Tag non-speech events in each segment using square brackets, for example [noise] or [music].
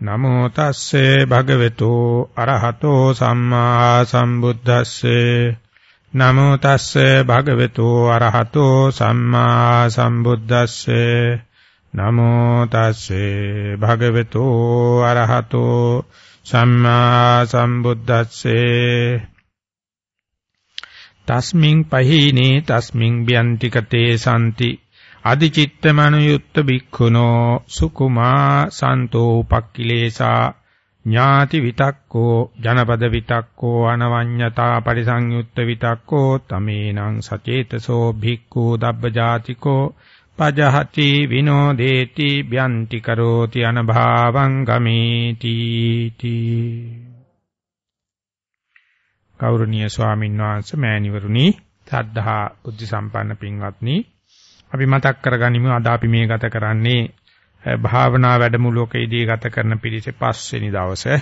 නමෝ තස්සේ භගවතු අරහතෝ සම්මා සම්බුද්දස්සේ. නමෝ තස්සේ භගවතු අරහතෝ සම්මා සම්බුද්දස්සේ. නමෝ තස්සේ භගවතු අරහතෝ සම්මා සම්බුද්දස්සේ. තස්මින් පහීනේ තස්මින් බ්‍යන්තිකතේ සම්ති අදිචිත්තමනුයුත්ත බික්ඛුනෝ සුකුමා සන්තෝ උපක්ඛිලේසා ඥාති විතක්කෝ ජනපද විතක්කෝ අනවඤ්ඤතා පරිසංයුත්ත විතක්කෝ තමේනං සචේතසෝ භික්ඛු දබ්බජාතිකෝ පජහති විනෝදේති බ්‍යන්ති කරෝති අනභාවං ගමේති තී. ගෞරවනීය ස්වාමීන් වහන්සේ මෑණිවරුනි සද්ධා බුද්ධ සම්පන්න පින්වත්නි අපි මතක් කරගනිමු අද අපි මේ ගත කරන්නේ භාවනා වැඩමුළුවකදී ගත කරන පිළිසෙ පස්වෙනි දවසේ.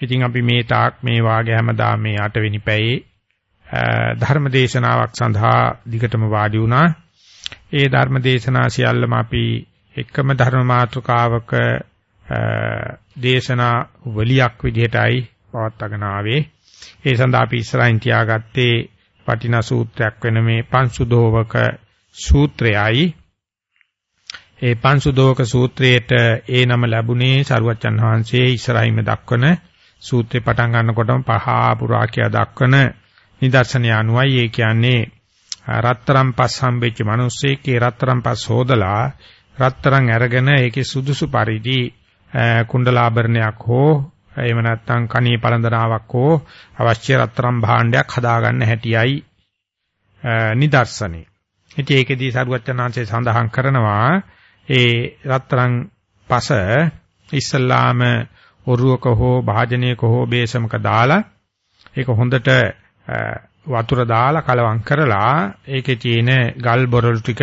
ඉතින් අපි මේ තාක් මේ වාගේ හැමදාම මේ 8 වෙනි පැයේ ධර්ම දේශනාවක් සඳහා දිගටම වාඩි වුණා. ඒ ධර්ම දේශනා සියල්ලම අපි එකම ධර්ම මාතෘකාවක දේශනා වලියක් විදිහටයි පවත්වාගෙන ආවේ. ඒ සඳහා අපි ඉස්සරහින් තියාගත්තේ පටිනා සූත්‍රයක් වෙන මේ පංසුදෝවක සූත්‍රයයි. ඒ පංසුදෝක සූත්‍රයේට ඒ නම ලැබුණේ සරුවච්චන් වහන්සේ ඉස්සරහින්ම දක්වන සූත්‍රේ පටන් ගන්නකොටම පහා පුරා කියා දක්වන නිදර්ශනය අනුවයි. ඒ කියන්නේ රත්තරම් පස් හම්බෙච්ච මිනිස්සෙක් ඒ රත්තරම් පස් හොදලා රත්තරන් අරගෙන ඒකේ සුදුසු පරිදි කුණ්ඩලාභරණයක් හෝ එහෙම නැත්නම් කණී පළඳනාවක් හෝ අවශ්‍ය රත්තරම් භාණ්ඩයක් හදාගන්න හැටියයි නිදර්ශනේ ඉතින් ඒකෙදී සරුවච්චනාංශය සඳහන් කරනවා ඒ රත්තරන් පස ඉස්සල්ලාම ඔරුවක හෝ භාජනයක හෝ බේසමක දාලා ඒක හොඳට වතුර දාලා කලවම් කරලා ඒකේ තියෙන ගල් බොරළු ටික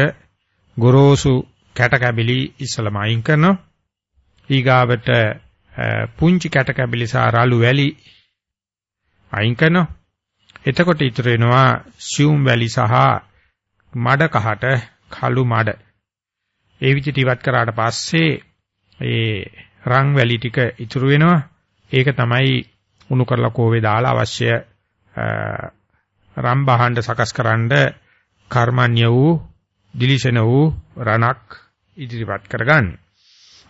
ගොරෝසු කැට කැබිලි ඉස්සලම අයින් කරනවා. ඊගාවට පුංචි කැට කැබිලි සහ රළු වැලි අයින් කරනවා. එතකොට ඉතුරු වෙනවා සියුම් වැලි සහ මඩ කහට කළු මඩ. ඒ විදිහට ඉවත් කරාට පස්සේ ඒ රන් වැලි ටික ඉතුරු වෙනවා. ඒක තමයි උණු කරලා කෝවේ දාලා අවශ්‍ය රම් බහඬ සකස්කරනද කර්මන්‍ය වූ දිලිසෙන වූ රණක් ඉදිරිපත් කරගන්න.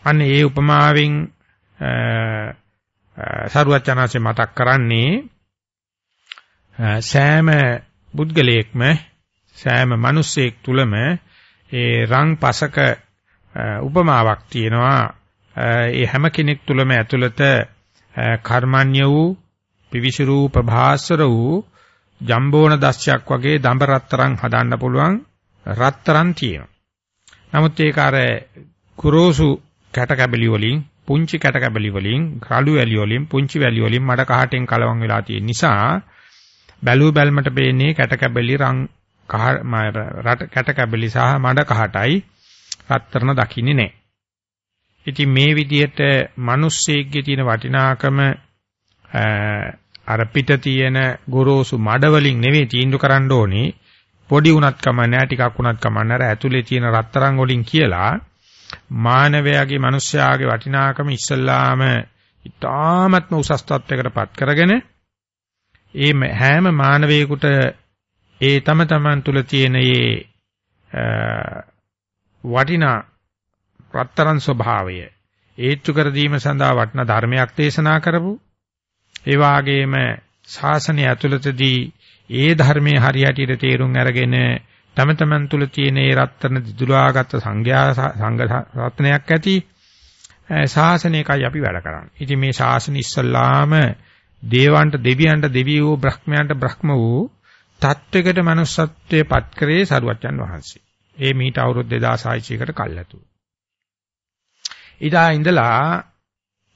අන්න ඒ උපමාවෙන් සරුවචනාංශේ මතක් කරන්නේ සෑම පුද්ගලයෙක්ම සෑම මිනිස්සෙක් තුලම ඒ රං පසක උපමාවක් තියෙනවා ඒ හැම කෙනෙක් තුලම ඇතුළත කර්මන්‍ය වූ පිවිසිරූ ප්‍රභාස්වර වූ ජම්බෝන දස්යක් වගේ දඹ රත්තරන් හදන්න පුළුවන් රත්තරන් තියෙනවා. නමුත් ඒක අර කුරෝසු කැට කැබලි වලින් පුංචි කැට කැබලි වලින් කළු වැලි වලින් පුංචි වැලි වලින් මඩ කහටෙන් කලවම් වෙලා තියෙන නිසා බැලූ බැල්මට පේන්නේ කැට කැබලි රං කහ රට කැට කැබලි සහ මඩ කහටයි රත්තරන දකින්නේ නැහැ. ඉතින් මේ විදිහට මිනිස්සෙක්ගේ තියෙන වටිනාකම අර පිට තියෙන ගොරෝසු මඩ වලින් නෙවෙයි තීන්දුව කරන්න ඕනේ. පොඩි උනත් කම නැහැ ටිකක් උනත් කම නැහැ. ඇතුලේ තියෙන රත්තරන් වලින් කියලා මානවයාගේ මිනිස්යාගේ වටිනාකම ඉස්සල්ලාම ඉතාමත්ම උසස් තත්වයකටපත් කරගෙන ඒ හැම මානවයෙකුට ඒ තම තමන් තුල තියෙන මේ වටිනා රත්තරන් ස්වභාවය ඒත්තු කර දීම සඳහා වටිනා ධර්මයක් දේශනා කරපු ඒ වාගේම ශාසනය ඇතුළතදී ඒ ධර්මයේ හරියටියට තේරුම් අරගෙන තම තමන් තුල තියෙන ඒ රත්තරන් දිදුලාගත් සංඝයා සංඝ රත්නයක් ඇති ශාසනයකයි අපි වැඩ කරන්නේ. ඉතින් මේ ශාසන ඉස්සල්ලාම දේවන්ට දෙවියන්ට දෙවියෝ බ්‍රහ්මයන්ට බ්‍රහ්ම වූ තත්වයකට manussත්වයේ පත් කරේ සරුවච්චන් වහන්සේ. ඒ මීට අවුරුදු 2600කට කල්ැතුව. ඉදා ඉඳලා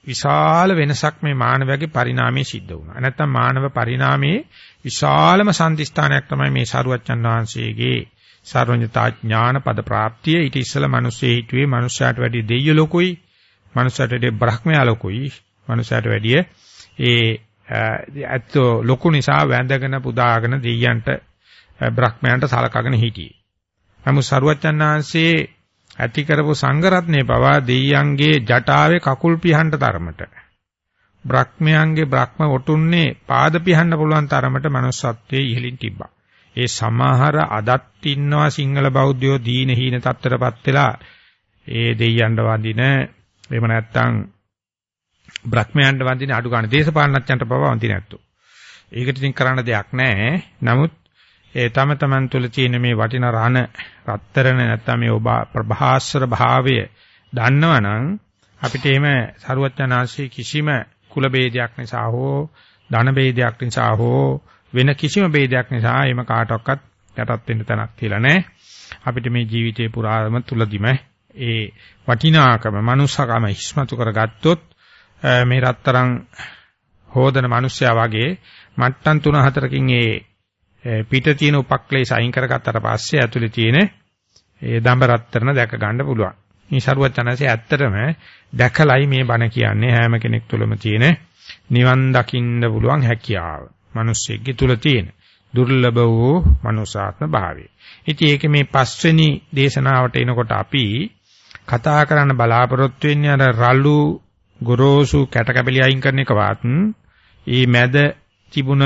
විශාල වෙනසක් මේ මානවයාගේ පරිණාමයේ සිද්ධ වුණා. නැත්තම් මානව පරිණාමයේ විශාලම සම්දිස්ථානයක් තමයි මේ සරුවච්චන් වහන්සේගේ සර්වඥතා ඥාන පද ප්‍රාප්තිය. ඊට ඉස්සෙල්ලා මිනිස්සේ හිතුවේ මිනිස්යාට වැඩි දෙයිය ලොකුයි, මිනිස්යාට වැඩි බ්‍රහ්මයා ලොකුයි, මිනිස්යාට වැඩි ඒ ඇත්තෝ ලොකු නිසා වැඳගෙන පුදාගෙන දෙයයන්ට බ්‍රහ්මයන්ට සලකගෙන හිටියේ. නමුත් සරුවච්චන් ආංශේ ඇති කරපු සංඝරත්නේ පවා දෙයියන්ගේ ජටාවේ කකුල් පිහන්න තරමට බ්‍රහ්මයන්ගේ බ්‍රහ්ම ඔටුන්නේ පාද පිහන්න පුළුවන් තරමට manussත්වයේ ඉහළින් තිබ්බා. ඒ සමහර අදත් ඉන්නවා සිංහල බෞද්ධයෝ දීන හීන තත්ත්වයටපත් වෙලා ඒ දෙයියන්ට වඳින එහෙම නැත්නම් බ්‍රහ්මයන්ට වඳින අඩු ගන්න දේශපාලනඥයන්ට පවා වඳින ඇත්තෝ. ඒකට ඉතින් කරන්න දෙයක් නැහැ. නමුත් ඒ තම තමන් තුළ තියෙන මේ වටිනා රහන රත්තරන නැත්තම් මේ ඔබ ප්‍රභාස්වර භාවය දන්නවනම් අපිට එහෙම සරුවචනාංශයේ කිසිම කුල ભેදයක් නිසා හෝ ධන ભેදයක් නිසා හෝ වෙන කිසිම ભેදයක් නිසා එහෙම කාටවත් යටත් වෙන්න තැනක් තියලා නැහැ. අපිට මේ ජීවිතේ පුරාම තුලදිම ඒ වටිනාකම මනුස්සකම හිස්මතු කරගත්තොත් මේ රත්තරන් හෝදන මිනිස්සයා වගේ මට්ටම් 3-4කින් ඒ පිට තියෙන උපක්ලේශ අයින් කරගත්තට පස්සේ ඇතුලේ තියෙන ඒ දඹ රත්තරන දැක ගන්න පුළුවන්. මේ ශරුවචනසේ ඇත්තටම දැකලයි මේ බණ කියන්නේ හැම කෙනෙක් තුළම තියෙන නිවන් දකින්න පුළුවන් හැකියාව. මිනිස්සෙක්ගේ තුල තියෙන දුර්ලභ වූ මනුසාත්ම භාවය. ඉතින් ඒක මේ පස්වෙනි දේශනාවට එනකොට අපි කතා කරන්න බලාපොරොත්තු වෙන්නේ අර රළු ගොරෝසු කැට කැබලි අයින් කරන එකවත් ඊ මැද තිබුණ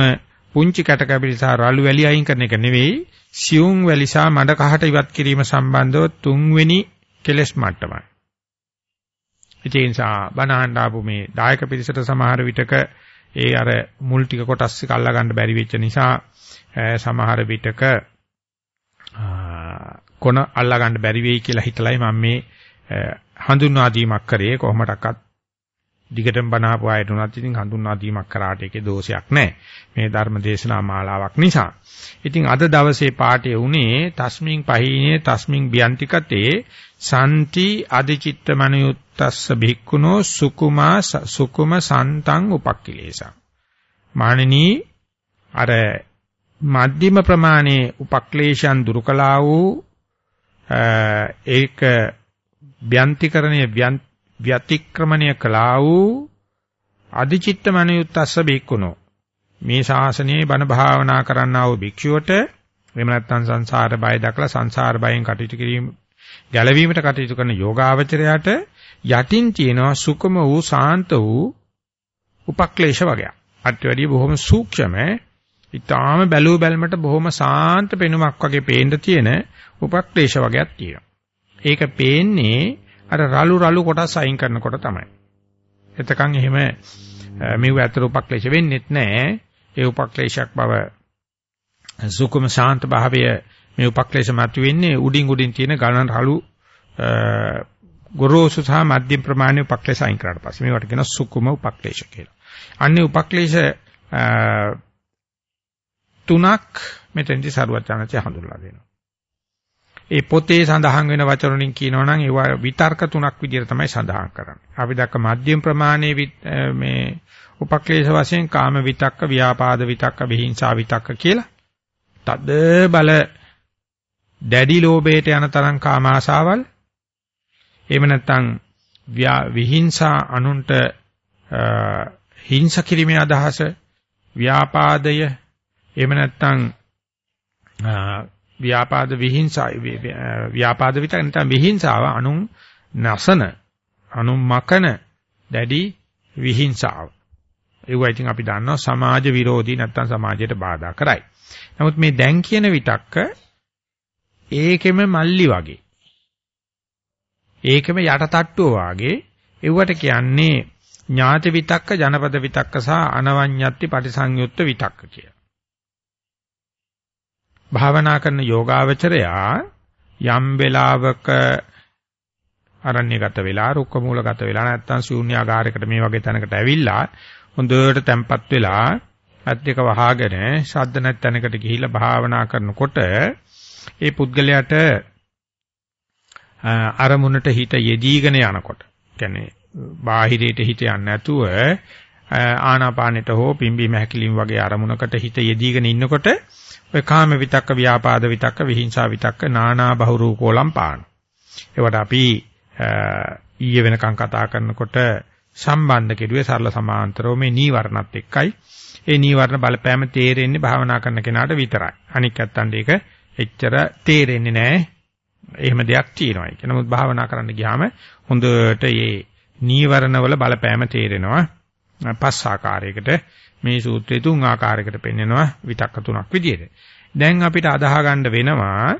පුංචි කැට කැබලි සහ රළු වැලි අයින් කරන එක නෙවෙයි සියුම් වැලි සහ මඩ කහට ඉවත් කිරීම සම්බන්ධව තුන්වෙනි කෙලස් මට්ටමයි. ඒ නිසා බණහන් ආපු මේ දායක පිරිසට සමහර විටක ඒ අර මුල් ටික කොටස් එක අල්ලා ගන්න බැරි වෙච්ච නිසා සමහර විටක කොන අල්ලා ගන්න බැරි වෙයි කියලා හිතලයි මම මේ හඳුන්වා දීමක් කරේ කොහොමඩක්වත් දිගටම බණාපු අයට උනත් ඉතින් හඳුන්වා දීමක් කරාට ඒකේ දෝෂයක් නැහැ. මේ ධර්ම දේශනා මාලාවක් නිසා. ඉතින් අද දවසේ පාඩේ උනේ තස්මින් පහිනේ තස්මින් බියන්තිකතේ සම්ති අධිචිත්ත මනියුත්තස්ස භික්ඛුනෝ සුකුමා සුකුම සන්තං උපක්ඛිලේසං. මාණනී අර මධ්‍යම ප්‍රමාණයේ උපක්ලේශයන් දුරු කළා වූ ඒක ව්‍යන්තිකරණය ව්‍යතික්‍රමණය කළා වූ අධිචිත්ත මනියුත්තස්ස බික්කුණෝ මේ ශාසනයේ බණ භාවනා කරන්නා වූ භික්ෂුවට එහෙම නැත්නම් සංසාර බය දක්ලා සංසාර බයෙන් කටයුතු කිරීම ගැලවීමට කටයුතු කරන යෝගාවචරයට යටින් තියෙනවා සුකම වූ සාන්ත වූ උපක්ලේශ වගයක්. අත් වැඩි බොහොම සූක්ෂම ඊටාම බැලුව බැලමට බොහොම සාන්ත පෙනුමක් වගේ පේන්න තියෙන උපක්ලේශ වගයක් තියෙනවා. ඒක පේන්නේ අර රළු රළු කොටස් අයින් කරනකොට තමයි. එතකන් එහෙම මෙව ඇතර උපක්ලේශ වෙන්නේත් නැහැ. ඒ උපක්ලේශයක් බව සුකුම ශාන්ත භාවය මේ උපක්ලේශ මත වෙන්නේ උඩින් උඩින් තියෙන ගණන් රළු ගොරෝසු සහ මධ්‍යම ප්‍රමාණයේ උපක්ලේශ අයින් කරාට පස්සේ මේවට කියන සුකුම උපක්ලේශ කියලා. අන්නේ උපක්ලේශ තුනක් මෙතෙන්දි සරුවත් යනච හඳුන්ලා දෙනවා. ඒ පොතේ සඳහන් වෙන වචන වලින් කියනවා නම් ඒවා විතර්ක තුනක් විදිහට තමයි සඳහන් කරන්නේ. අපි දැක්ක මධ්‍යම ප්‍රමාණයේ මේ උපක්ලේශ වශයෙන් කාම විතක්ක, ව්‍යාපාද විතක්ක, විහිංසා විතක්ක කියලා. තද බල දැඩි ලෝභයට යන තරම් කාම ආශාවල්. එහෙම නැත්නම් විහිංසා අනුන්ට හිංස කිරීමේ අදහස, ව්‍යාපාදය, එහෙම නැත්නම් ව්‍යාපාද විහිංසා ව්‍යාපාද විතර නැත්නම් විහිංසාව අනුන් නසන අනුන් මකන දැඩි විහිංසාව. ඒවා ඉතින් අපි දන්නවා සමාජ විරෝධී නැත්නම් සමාජයට බාධා කරයි. නමුත් මේ දැන් කියන විතක්ක ඒකෙම මල්ලි වගේ. ඒකෙම යටටට්ටුව වගේ ඒවට කියන්නේ ඥාති විතක්ක ජනපද විතක්ක සහ අනවඤ්ඤත්ති පටිසංයුත්ත විතක්ක කියලා. භාවනා කරන යෝගාවචරයා යම් වෙලාවක අරණ්‍යගත වෙලා රුක්ක මූලගත වෙලා නැත්තම් ශූන්‍යාගාරයකට මේ වගේ තැනකට ඇවිල්ලා හොඳට තැම්පත් වෙලා ඇත් දෙක වහාගෙන ශබ්ද නැත් තැනකට ගිහිල්ලා භාවනා කරනකොට ඒ පුද්ගලයාට අරමුණට හිත යෙදීගෙන යනකොට කියන්නේ බාහිරයට හිත යන්නේ නැතුව ආනාපානෙට හෝ පිම්බීම හැකිලිම වගේ අරමුණකට හිත යෙදීගෙන ඉන්නකොට ඔය කාම විතක්ක, ව්‍යාපාද විතක්ක, විහිංසා විතක්ක නානා බහුරූපෝලම් පාන. ඒවට අපි ඊයේ වෙනකන් කතා කරනකොට සම්බන්ධ කෙරුවේ සරල සමාන්තරව මේ නීවරණත් එක්කයි. ඒ නීවරණ බලපෑම තේරෙන්නේ භාවනා කරන කෙනාට විතරයි. අනික් නැත්තන් ඒක එච්චර තේරෙන්නේ නැහැ. එහෙම දෙයක් තියෙනවා. ඒක නමුත් භාවනා කරන්න ගියාම හොඳට මේ නීවරණවල බලපෑම තේරෙනවා. පස් ආකාරයකට මේ සූත්‍රයේ තුන් ආකාරයකට පෙන්වනවා විතක්ක තුනක් විදියට. දැන් අපිට අදාහ ගන්න වෙනවා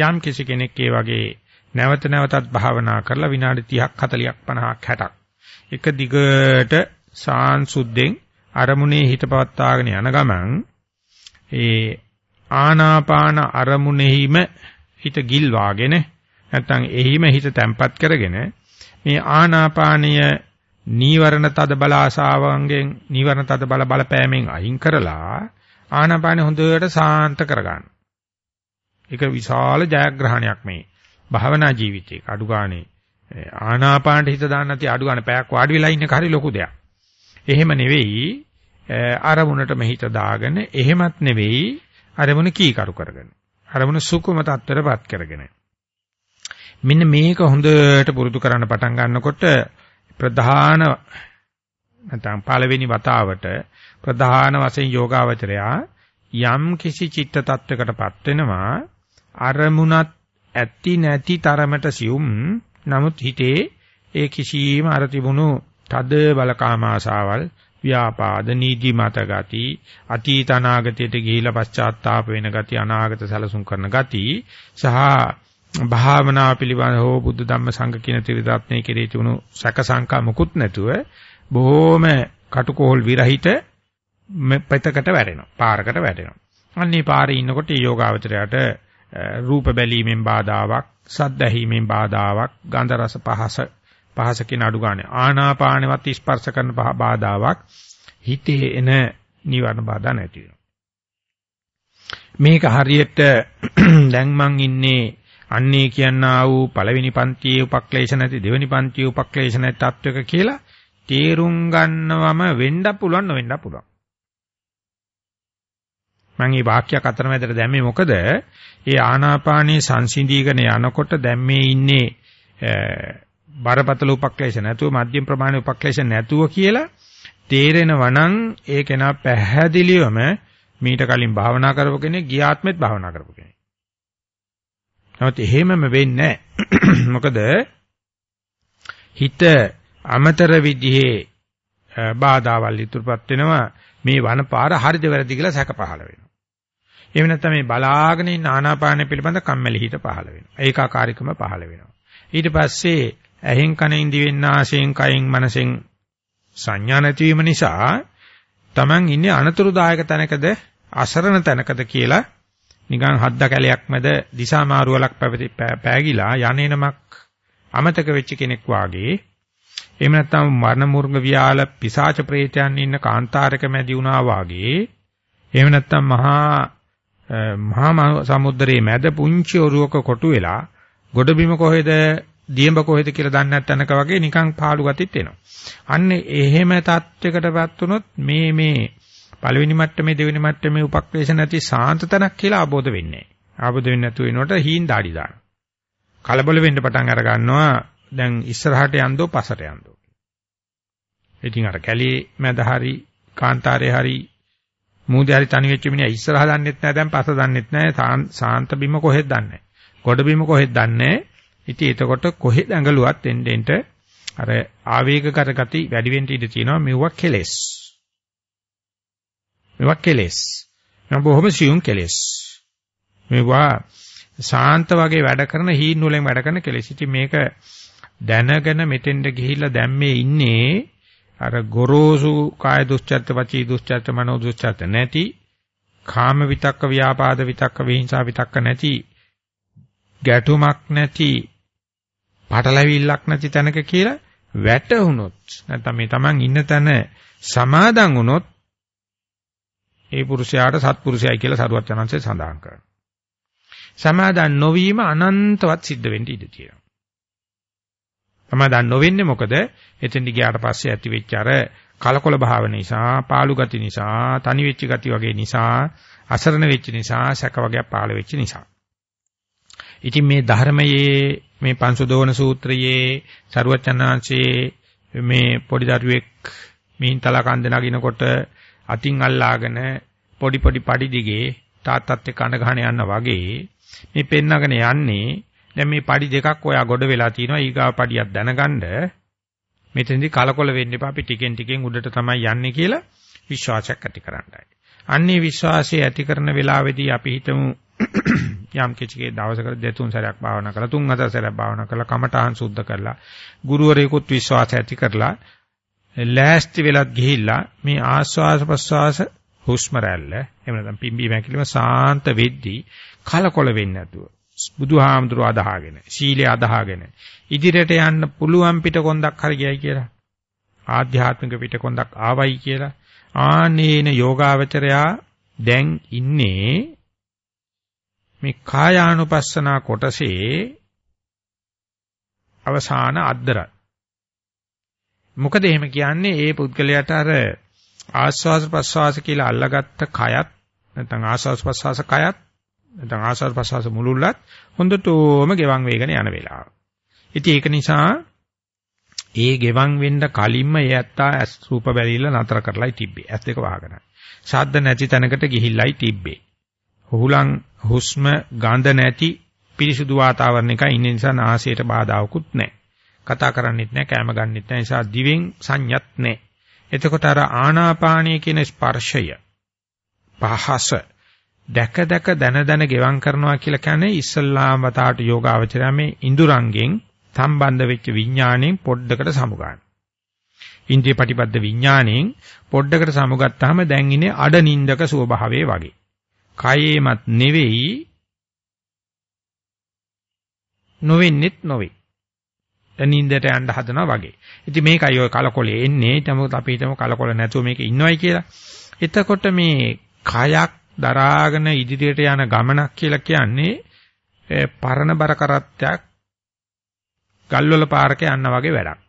යම් කිසි කෙනෙක් ඒ වගේ නැවත නැවතත් භාවනා කරලා විනාඩි 30ක් 40ක් 50ක් 60ක් එක දිගට සාන්සුද්දෙන් අරමුණේ හිත පවත්වාගෙන යන ගමන් ඒ ආනාපාන අරමුණෙහිම හිත ගිල්වාගෙන නැත්නම් එහිම හිත තැම්පත් කරගෙන මේ ආනාපානීය නීවරණ තද බල ආසාවන්ගෙන් නීවරණ තද බල බලපෑමෙන් අයින් කරලා ආනාපානෙ හොඳට සාන්ත කරගන්න. ඒක විශාල ජයග්‍රහණයක් මේ භාවනා ජීවිතයක අඩු ගානේ ආනාපානට හිත දාන්න නැති අඩු ගානේ පැයක් වාඩි වෙලා ඉන්න එක හරි ලොකු දෙයක්. එහෙම නෙවෙයි අරමුණටම හිත දාගෙන එහෙමත් නෙවෙයි අරමුණ කීකරු කරගෙන. අරමුණ සුකුම තත්ත්වයටපත් කරගෙන. මෙන්න මේක හොඳට පුරුදු කරන්න පටන් ගන්නකොට ප්‍රධාන නැත්නම් පළවෙනි වතාවට ප්‍රධාන වශයෙන් යෝගාවචරයා යම් කිසි චිත්ත tattවයකටපත් වෙනවා අරමුණත් ඇති නැති තරමට සියුම්. නමුත් හිතේ ඒ කිසියම් අර තිබුණු තද බලකාම ආසාවල් ව්‍යාපාද නීති මත ගති අතීත අනාගතයට ගිහිලා පශ්චාත්තාප වෙන ගති අනාගත සැලසුම් කරන ගති සහ භාවනා පිළිබඳ හෝ බුද්ධ ධම්ම සංඝ කියන ත්‍රිවිධාත්මයේ කෙරේ තිබුණු සැක සංකා මුකුත් නැතුව බොහොම කටුකෝල් විරහිත පැතකට වැටෙනවා පාරකට වැටෙනවා. අන්නේ පාරේ ඉන්නකොට යෝගාවචරයට රූප බැලීමෙන් බාධාවක් සද්ද ඇහිීමෙන් බාධාවක් ගන්ධ රස පහස පහස කියන අඩු ගන්න ආනාපානෙවත් ස්පර්ශ කරන බාධාවක් හිතේ එන නිවර්ණ බාධා නැති මේක හරියට [clears throat] දැන් මං ඉන්නේ අන්නේ කියනා වූ පළවෙනි පන්තියේ උපක්ලේශ නැති දෙවෙනි පන්තියේ උපක්ලේශ නැති තත්වයක කියලා තේරුම් ගන්නවම වෙන්න පුළුවන් නොවෙන්න පුළුවන්. මම මේ වාක්‍යයක් අතරමැදට දැම්මේ මොකද? ඒ ආනාපානී සංසිඳීගෙන යනකොට දැන් මේ ඉන්නේ බරපතල උපක්ලේශ නැතුව මධ්‍යම ප්‍රමාණ උපක්ලේශ නැතුව කියලා තේරෙනවා නම් ඒක නා පැහැදිලිවම මීට කලින් භාවනා කරපු කෙනෙක් ගියාත්මෙත් භාවනා කරපු කෙනෙක්. නමුත් එහෙමම වෙන්නේ [clears throat] මොකද හිත අමතර විදිහේ බාධාවල් ඉතුරුපත් වෙනවා මේ වනපාර හරිද වැරදි කියලා සැක පහළ වෙනවා. එහෙම නැත්නම් මේ බලාගෙන ඉන්න ආනාපානය පිළිබඳ කම්මැලි හිත පහළ වෙනවා. ඒකාකාරීකම පහළ වෙනවා. ඊට පස්සේ ඇහෙන් කනෙන් දිවෙන් නාසයෙන් කයෙන් මනසෙන් සංඥා නැතිවීම නිසා Taman ඉන්නේ අනතුරුදායක තැනකද අසරණ තැනකද කියලා නිකන් හද්ද කැලයක් මැද දිසා මාරුවලක් පෑගිලා යන්නේනමක් අමතක වෙච්ච කෙනෙක් වාගේ එහෙම නැත්නම් මරණ මුර්ග වියාල පිසාච ප්‍රේතයන් ඉන්න කාන්තාරක මැදි වුණා වාගේ එහෙම නැත්නම් මහා මහා සමුද්‍රයේ මැද පුංචි ඔරුවක කොටු වෙලා ගොඩබිම කොහෙද දියඹ කොහෙද කියලා දන්නේ නැත්නම්ක වගේ නිකන් පාළු ගතිත් එනවා. අන්න එහෙම තත්වයකටපත් වුණොත් මේ මේ පළවෙනි මට්ටමේ දෙවෙනි මට්ටමේ උපක්ලේශ නැති සාන්ත තනක් කියලා ආબોධ වෙන්නේ. ආબોධ වෙන්නේ නැතුව වෙනකොට හීන් දාඩි දාන. කලබල වෙන්න පටන් අර ගන්නවා. දැන් ඉස්සරහට යන්දෝ පසට යන්දෝ. ඉතින් අර කැලේ මැද හරි කාන්තාරේ හරි මූදේ හරි තනි වෙච්ච මිනිහා ඉස්සරහ දන්නෙත් නැහැ දැන් පස දන්නෙත් නැහැ සාන්ත බිම කොහෙද දන්නේ ගොඩ බිම කොහෙද දන්නේ ඉතින් එතකොට කොහෙද ඇඟලුවත් එන්න එන්න අර ආවේගකර ගති වැඩි වෙන්න ඉඩ තියෙනවා මෙවුවා කෙලස් මේවා කෙලෙස්. මේවා බොහොම සියුම් කෙලෙස්. මේවා ශාන්ත වගේ වැඩ කරන හීන් වලින් වැඩ කරන කෙලෙස්. ඉතින් මේක දැනගෙන මෙතෙන්ට ගිහිල්ලා දැන් මේ ඉන්නේ අර ගොරෝසු කාය දුස්චර්ත වචී දුස්චර්ත මනෝ දුස්චර්ත නැති කාම විතක්ක ව්‍යාපාද විතක්ක විහිංසා විතක්ක නැති ගැටුමක් නැති පටලැවිල්ලක් නැති තැනක කියලා වැටුනොත් නැත්නම් මේ Taman ඉන්න තැන සමාදන් වුනොත් ඒ පුරුෂයාට සත්පුරුෂයයි කියලා සරුවත් යනන්සේ සඳහන් කරනවා. සමාදන් නොවීම අනන්තවත් සිද්ධ වෙන්න ඉඩ තියෙනවා. සමාදන් නොවෙන්නේ මොකද? එතෙන්දි ගියාට පස්සේ ඇති වෙච්ච අර කලකොල භාව නිසා, පාළු ගති නිසා, තනි වෙච්ච ගති වගේ නිසා, අසරණ වෙච්ච නිසා, සැක වගේ පාළ වෙච්ච නිසා. ඉතින් මේ ධර්මයේ මේ පංසුදෝන සූත්‍රයේ සරුවචනාංශයේ මේ පොඩි දරුවෙක් මිහින්තලා කන්ද නගිනකොට අතින් අල්ලාගෙන පොඩි පොඩි padi දිගේ තාත්තත් එක්ක අඬ ගහන යන්න වගේ මේ පෙන්නගෙන යන්නේ. දැන් මේ padi දෙකක් ඔයා ගොඩ වෙලා තිනවා. ඊගාව padiයක් දැනගන්න. මෙතෙන්දි කලකොල වෙන්න එපා. අපි ටිකෙන් ටිකෙන් උඩට තමයි යන්නේ කියලා විශ්වාසයක් ඇති කරන්නයි. අන්නේ විශ්වාසය ඇති කරන වෙලාවේදී අපි හිතමු [clears throat] යම් කිචිකේ දවසකට දෙතුන් සැරයක් භාවනා කරලා තුන් හතර සැරයක් භාවනා කරලා කමඨාන් සුද්ධ කරලා ගුරුවරයෙකුත් විශ්වාසය ඇති කරලා ලෑස්ති වෙලත් ගිහිල්ලා මේ ආස්වාස ප්‍රස්වාස හුස්ම රැල්ල එහෙම නැත්නම් පිම්බි මැකිලිම සාන්ත වෙද්දී කලකොල වෙන්නේ නැතුව බුදුහාමුදුරුව අදහාගෙන සීලය අදහාගෙන ඉදිරියට යන්න පුළුවන් පිටකොන්දක් හරි ගියයි කියලා ආධ්‍යාත්මික පිටකොන්දක් ආවයි කියලා ආනේන යෝගාවචරයා දැන් ඉන්නේ මේ කායානුපස්සනා කොටසේ අවසාන අද්දරයි. මොකද එහෙම කියන්නේ ඒ පුද්ගලයාට අර ආස්වාද ප්‍රස්වාස කියලා අල්ලගත්ත කයත් නැත්නම් ආස්වාද ප්‍රස්වාස කයත් නැත්නම් ආස්වාද ප්‍රස්වාස මුලුල්ලත් හොඳටම ගෙවන් වේගන යන වෙලාව. ඉතින් ඒක නිසා ඒ ගෙවන් වෙන්න කලින්ම ඒ ඇත්තා ඇස් රූප බැලිලා නතර කරලායි තිබ්බේ. ඇස් දෙක වහගෙන. ශබ්ද නැති තැනකට ගිහිල්ලායි තිබ්බේ. හුලං හුස්ම ගඳ නැති පිරිසුදු වාතාවරණයක ඉන්න නිසා නාසයට බාධාවකුත් නැහැ. කතා කරන්නෙත් නැහැ, කැම ගන්නෙත් නැහැ. නිසා දිවෙන් සංයත් නැහැ. එතකොට අර ආනාපානීය කියන ස්පර්ශය පහස දැක දැක දන දන ගෙවම් කරනවා කියලා කියන්නේ ඉස්සල්ලාම වතාවට යෝගාවචරය මේ ඉඳුරංගෙන් සම්බන්ධ වෙච්ච විඥාණයෙන් පොඩ්ඩකට සමුගන්න. ඉන්ද්‍රිය ප්‍රතිපද විඥාණයෙන් පොඩ්ඩකට සමුගත්තාම දැන් ඉන්නේ අඩ නින්දක ස්වභාවයේ වගේ. කයේමත් නෙවෙයි නොවෙන්නෙත් නොවේ. නින්දට යන්න හදනවා වගේ. ඉතින් මේකයි ඔය කලකොලේ එන්නේ. නමුත් අපි හිතමු කලකොල නැතුව මේක ඉන්නවයි කියලා. එතකොට මේ කයක් දරාගෙන ඉදිරියට යන ගමනක් කියලා කියන්නේ පරණ බර කරත්තයක් ගල්වල පාරක යන්න වගේ වැඩක්.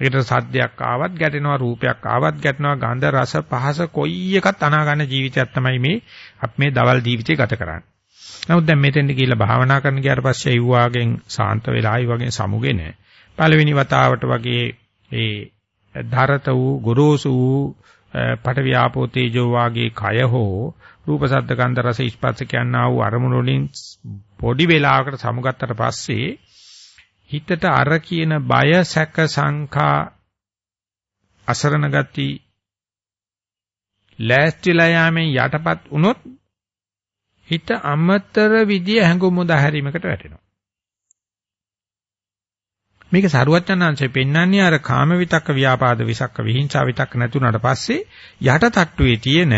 ඒකට සද්දයක් ආවත් ගැටෙනවා රූපයක් ආවත් ගැටෙනවා ගන්ධ රස පහස කොයි එකත් අනා ගන්න ජීවිතයක් තමයි මේ අපි මේ දවල් ජීවිතේ ගත කරන්නේ. නමුත් දැන් මෙතෙන්ට ගිහිල්ලා භාවනා කරන්න ගියාට පස්සේ ඒ වාගෙන් සාන්ත වෙලා ආයි වගේ සමුගෙන පළවෙනි වතාවට වගේ ඒ ධරත වූ ගොරෝසු වූ පඨවි ආපෝ තේජෝ වාගේ කය හෝ රූප සද්ද ගන්ධ රස ස්පර්ශ කියනා වූ අරමුණු වලින් පොඩි වෙලාවකට සමුගත්තට පස්සේ හිතට අර කියන බය සැක සංඛා අසරණ ගති ලෑස්තිලා යාමෙන් යටපත් වුනොත් හිත අමතර විදිය හැඟුම් උදාහැරීමකට වැටෙනවා. මේක සරුවච්චන්හන්සේ පෙන්වන්නේ අර කාම විතක්ක ව්‍යාපාද විසක්ක විහිංසා විතක්ක නැතුණාට පස්සේ යට තට්ටුවේ තියෙන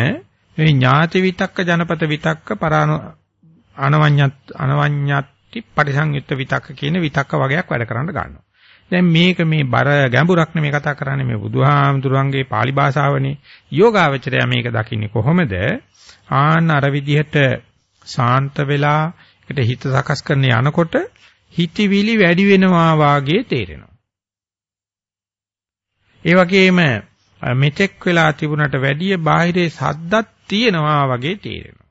මේ ඥාති විතක්ක ජනපත විතක්ක පරාණ අනවඤ්ඤත් අනවඤ්ඤත්ති පරිසංයුක්ත විතක්ක කියන විතක්ක වගේක් වැඩ කරන්න ගන්නවා. දැන් මේක මේ බර ගැඹුරක් නෙමෙයි කතා කරන්නේ මේ බුදුහාමුදුරන්ගේ pāli භාෂාවනේ යෝගාවචරය මේක දකින්නේ කොහොමද? ආන්න අර විදිහට සාන්ත වෙලා ඒකට හිත සකස් කරන යනකොට හිතවිලි වැඩි වෙනවා වාගේ තේරෙනවා. ඒ වගේම මෙතෙක් වෙලා තිබුණට වැඩිය බාහිරේ සද්දක් තියෙනවා වගේ තේරෙනවා.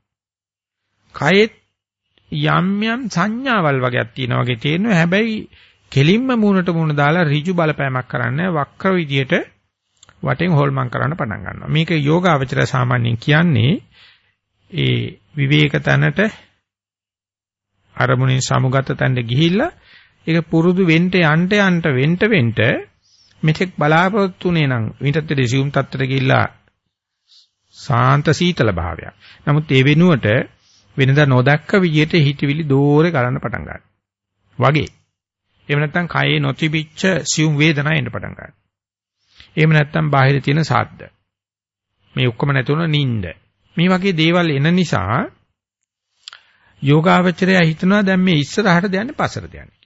කයෙත් යම් යම් සංඥාවල් වගේක් තියෙනවා වගේ තේරෙනවා. හැබැයි කෙලින්ම මූණට මූණ දාලා ඍජු බලපෑමක් කරන්නේ වක්‍ර විදියට වටෙන් හොල්මන් කරන්න පටන් ගන්නවා. මේක යෝගාවචර සාමාන්‍යයෙන් කියන්නේ ඒ විවේක තැනට අරමුණින් සමුගත තැනට ගිහිල්ලා ඒක පුරුදු වෙන්න යන්න යන්න වෙන්න වෙන්න මෙතෙක් බලාපොරොත්තුනේ නම් විතත් රිසියුම් තත්ත්වයට ගිහිල්ලා සාන්ත සීතල භාවයක්. නමුත් ඒ වෙනුවට වෙනදා නොදැක්ක විදියට හිතවිලි දෝරේ ගලන්න පටන් ගන්නවා. වගේ. එහෙම නැත්නම් කයේ නොතිබිච්ච සියුම් වේදනා එන්න පටන් ගන්නවා. එහෙම නැත්නම් බාහිර තියෙන සාද්ද. මේ ඔක්කොම නැතුණ නිින්ද. මේ වගේ දේවල් එන නිසා යෝගාවචරය හිතනවා දැන් මේ ඉස්සරහට යන්නේ පස්සට යන්නේ.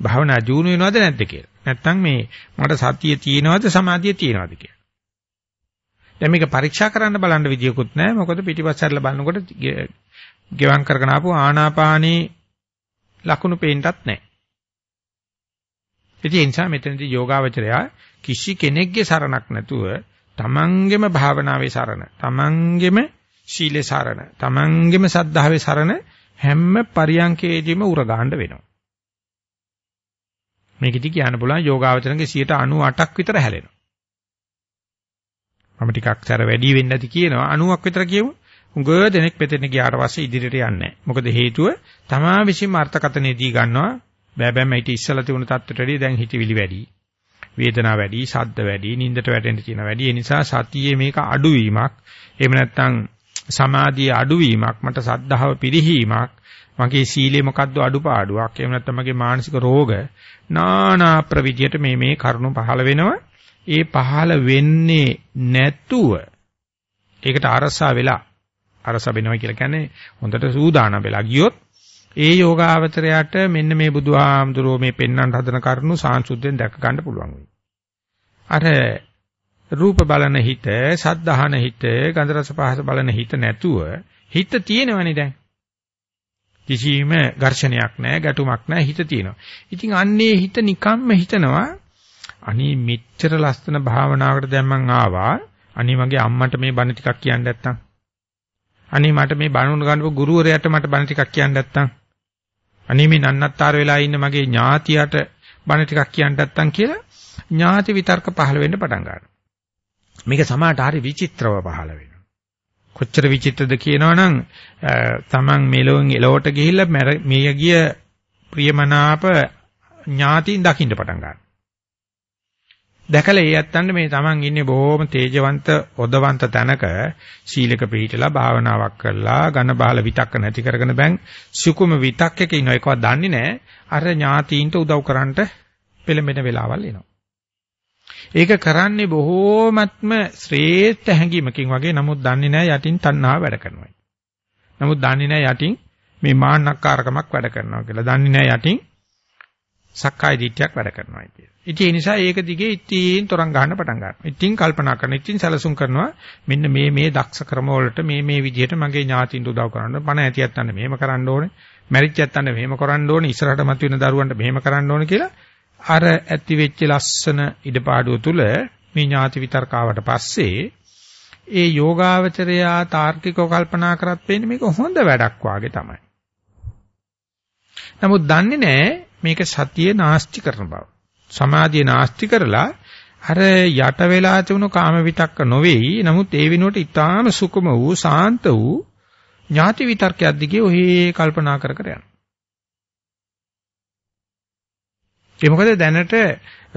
භාවනා ජීුණු වෙනවද නැද්ද කියලා. නැත්තම් මේ මට සතිය තියෙනවද සමාධිය තියෙනවද කියලා. දැන් මේක පරීක්ෂා කරන්න බලන්න විදියකුත් නැහැ. මොකද පිටිපස්සට බලනකොට ගෙවම් කරගෙන ආපු ආනාපානේ ලකුණු පේන්නත් නැහැ. ඉතින් ඒ නිසා මෙතනදී යෝගාවචරය කිසි කෙනෙක්ගේ සරණක් නැතුව තමන්ගෙම භාවනාවේ සරණ, තමන්ගෙම ශීලේ සරණ, තමන්ගෙම සද්ධාවේ සරණ හැම පරියන්කේදීම උරගාන්න වෙනවා. මේකෙදි කියන්න පුළුවන් යෝගාවචරණගේ 98ක් විතර හැලෙනවා. මම ටිකක් සැර වැඩි වෙන්න ඇති කියනවා 90ක් විතර කියමු. උඟ දෙනෙක් පෙතෙන ගියාට පස්සේ ඉදිරියට යන්නේ නැහැ. මොකද හේතුව තමා විසින්ම අර්ථකතනෙදී ගන්නවා බෑ බෑම ඊට ඉස්සලා තිබුණ තත්ත්වයට වැඩිය දැන් හිතවිලි වැඩි. වේදනාව වැඩි, ශබ්ද වැඩි, නින්දට වැටෙන්න තියෙන වැඩි. ඒ නිසා සතියේ මේක අඩුවීමක්. එහෙම නැත්නම් සමාධියේ අඩුවීමක්, මට සද්ධාව පිරිහීමක්, මගේ සීලේ මොකද්ද අඩුපාඩුවක්. එහෙම නැත්නම් මගේ මානසික රෝග නානා ප්‍රවිධියට මේ මේ කරුණු පහළ වෙනවා. ඒ පහළ වෙන්නේ නැතුව ඒකට අරසා වෙලා අරසා වෙනවා කියලා කියන්නේ හොඳට සූදානම් වෙලා ගියොත් ඒ යෝගාවචරයට මෙන්න මේ බුදුහාමුදුරුවෝ මේ පෙන්වන්න හදන කරුණු සාංශුද්ධෙන් දැක ගන්න පුළුවන් වෙයි. අර රූප බලන හිත, සද්ධාහන හිත, ගන්ධ රස පහස බලන හිත නැතුව හිත තියෙනවනේ දැන්. කිසිම ඝර්ෂණයක් නැහැ, ගැටුමක් නැහැ, හිත තියෙනවා. ඉතින් අන්නේ හිත නිකම්ම හිතනවා අනේ මෙච්චර ලස්සන භාවනාවකට දැන් මං ආවා. අනේ මගේ අම්මට මේ බණ ටිකක් කියන්න නැත්තම්. අනේ මට මේ බණ උන ගන්නපු ගුරුවරයාට මට බණ ටිකක් කියන්න නැත්තම්. අනේ මේ නන්නත්තර වෙලා ඉන්න මගේ ඥාතියට බණ ටිකක් කියන්න නැත්තම් කියලා ඥාති විතර්ක පහළ වෙන්න පටන් ගන්නවා. මේක සමාහට හරි විචිත්‍රව පහළ වෙනවා. කොච්චර විචිත්‍රද කියනවනම් තමන් මෙලොවෙන් එලවට ගිහිල්ලා මේ ගිය ප්‍රියමනාප ඥාතින් දකින්න පටන් ගන්නවා. දැකලා ඒ ඇත්තන්ට මේ Taman ඉන්නේ බොහොම තේජවන්ත ඔදවන්ත තැනක සීලක පිළිහිටලා භාවනාවක් කරලා ඝන බහල විතක්ක නැති කරගෙන බෑන් සුකුම විතක්කක ඉන්න එකවත් දන්නේ නැහැ අර ඥාතීන්ට උදව් කරන්නට පෙළඹෙන වෙලාවල් එනවා ඒක කරන්නේ බොහෝමත්ම ශ්‍රේෂ්ඨ හැඟීමකින් වගේ නමුත් දන්නේ නැහැ යටින් තණ්හාව වැඩ කරනවා නමුත් දන්නේ නැහැ යටින් මේ මාන්නක්කාරකමක් වැඩ කරනවා කියලා දන්නේ නැහැ යටින් සක්කාය දිට්ඨියක් වැඩ කරනවා කියලා ඉතින් ඒ නිසා ඒක දිගේ ඉතින් තරංග ගන්න පටන් ගන්නවා. ඉතින් කල්පනා කරන ඉතින් සැලසුම් කරනවා මෙන්න මේ මේ දක්ෂ ක්‍රම වලට මේ මේ විදිහට මගේ ඥාතින්ට උදව් කරන්න. පණ ඇතියත් අන්න මෙහෙම කරන්න ඕනේ. මැරිච්චත් අන්න මෙහෙම කරන්න ඕනේ. ඉස්සරහට මතුවෙන දරුවන්ට මෙහෙම කරන්න ඕනේ කියලා අර ඇති වෙච්ච ලස්සන ඉඩපාඩුව තුල මේ ඥාති විතර්කාවට පස්සේ ඒ යෝගාවචරයා තාර්කිකව කල්පනා කරත් වෙන්නේ මේක හොඳ වැඩක් වාගේ තමයි. නමුත් දන්නේ නැහැ මේක සතියේ නාස්ති කරන බව. සමාධිය නාස්ති කරලා අර යට වෙලා තිබුණු කාම විතක්ක නොවේයි. නමුත් ඒ වෙනුවට ඊටාම සුකුම වූ සාන්ත වූ ඥාති විතර්කයක් දිගේ ඔහේ කල්පනා කර කර යනවා. ඒ මොකද දැනට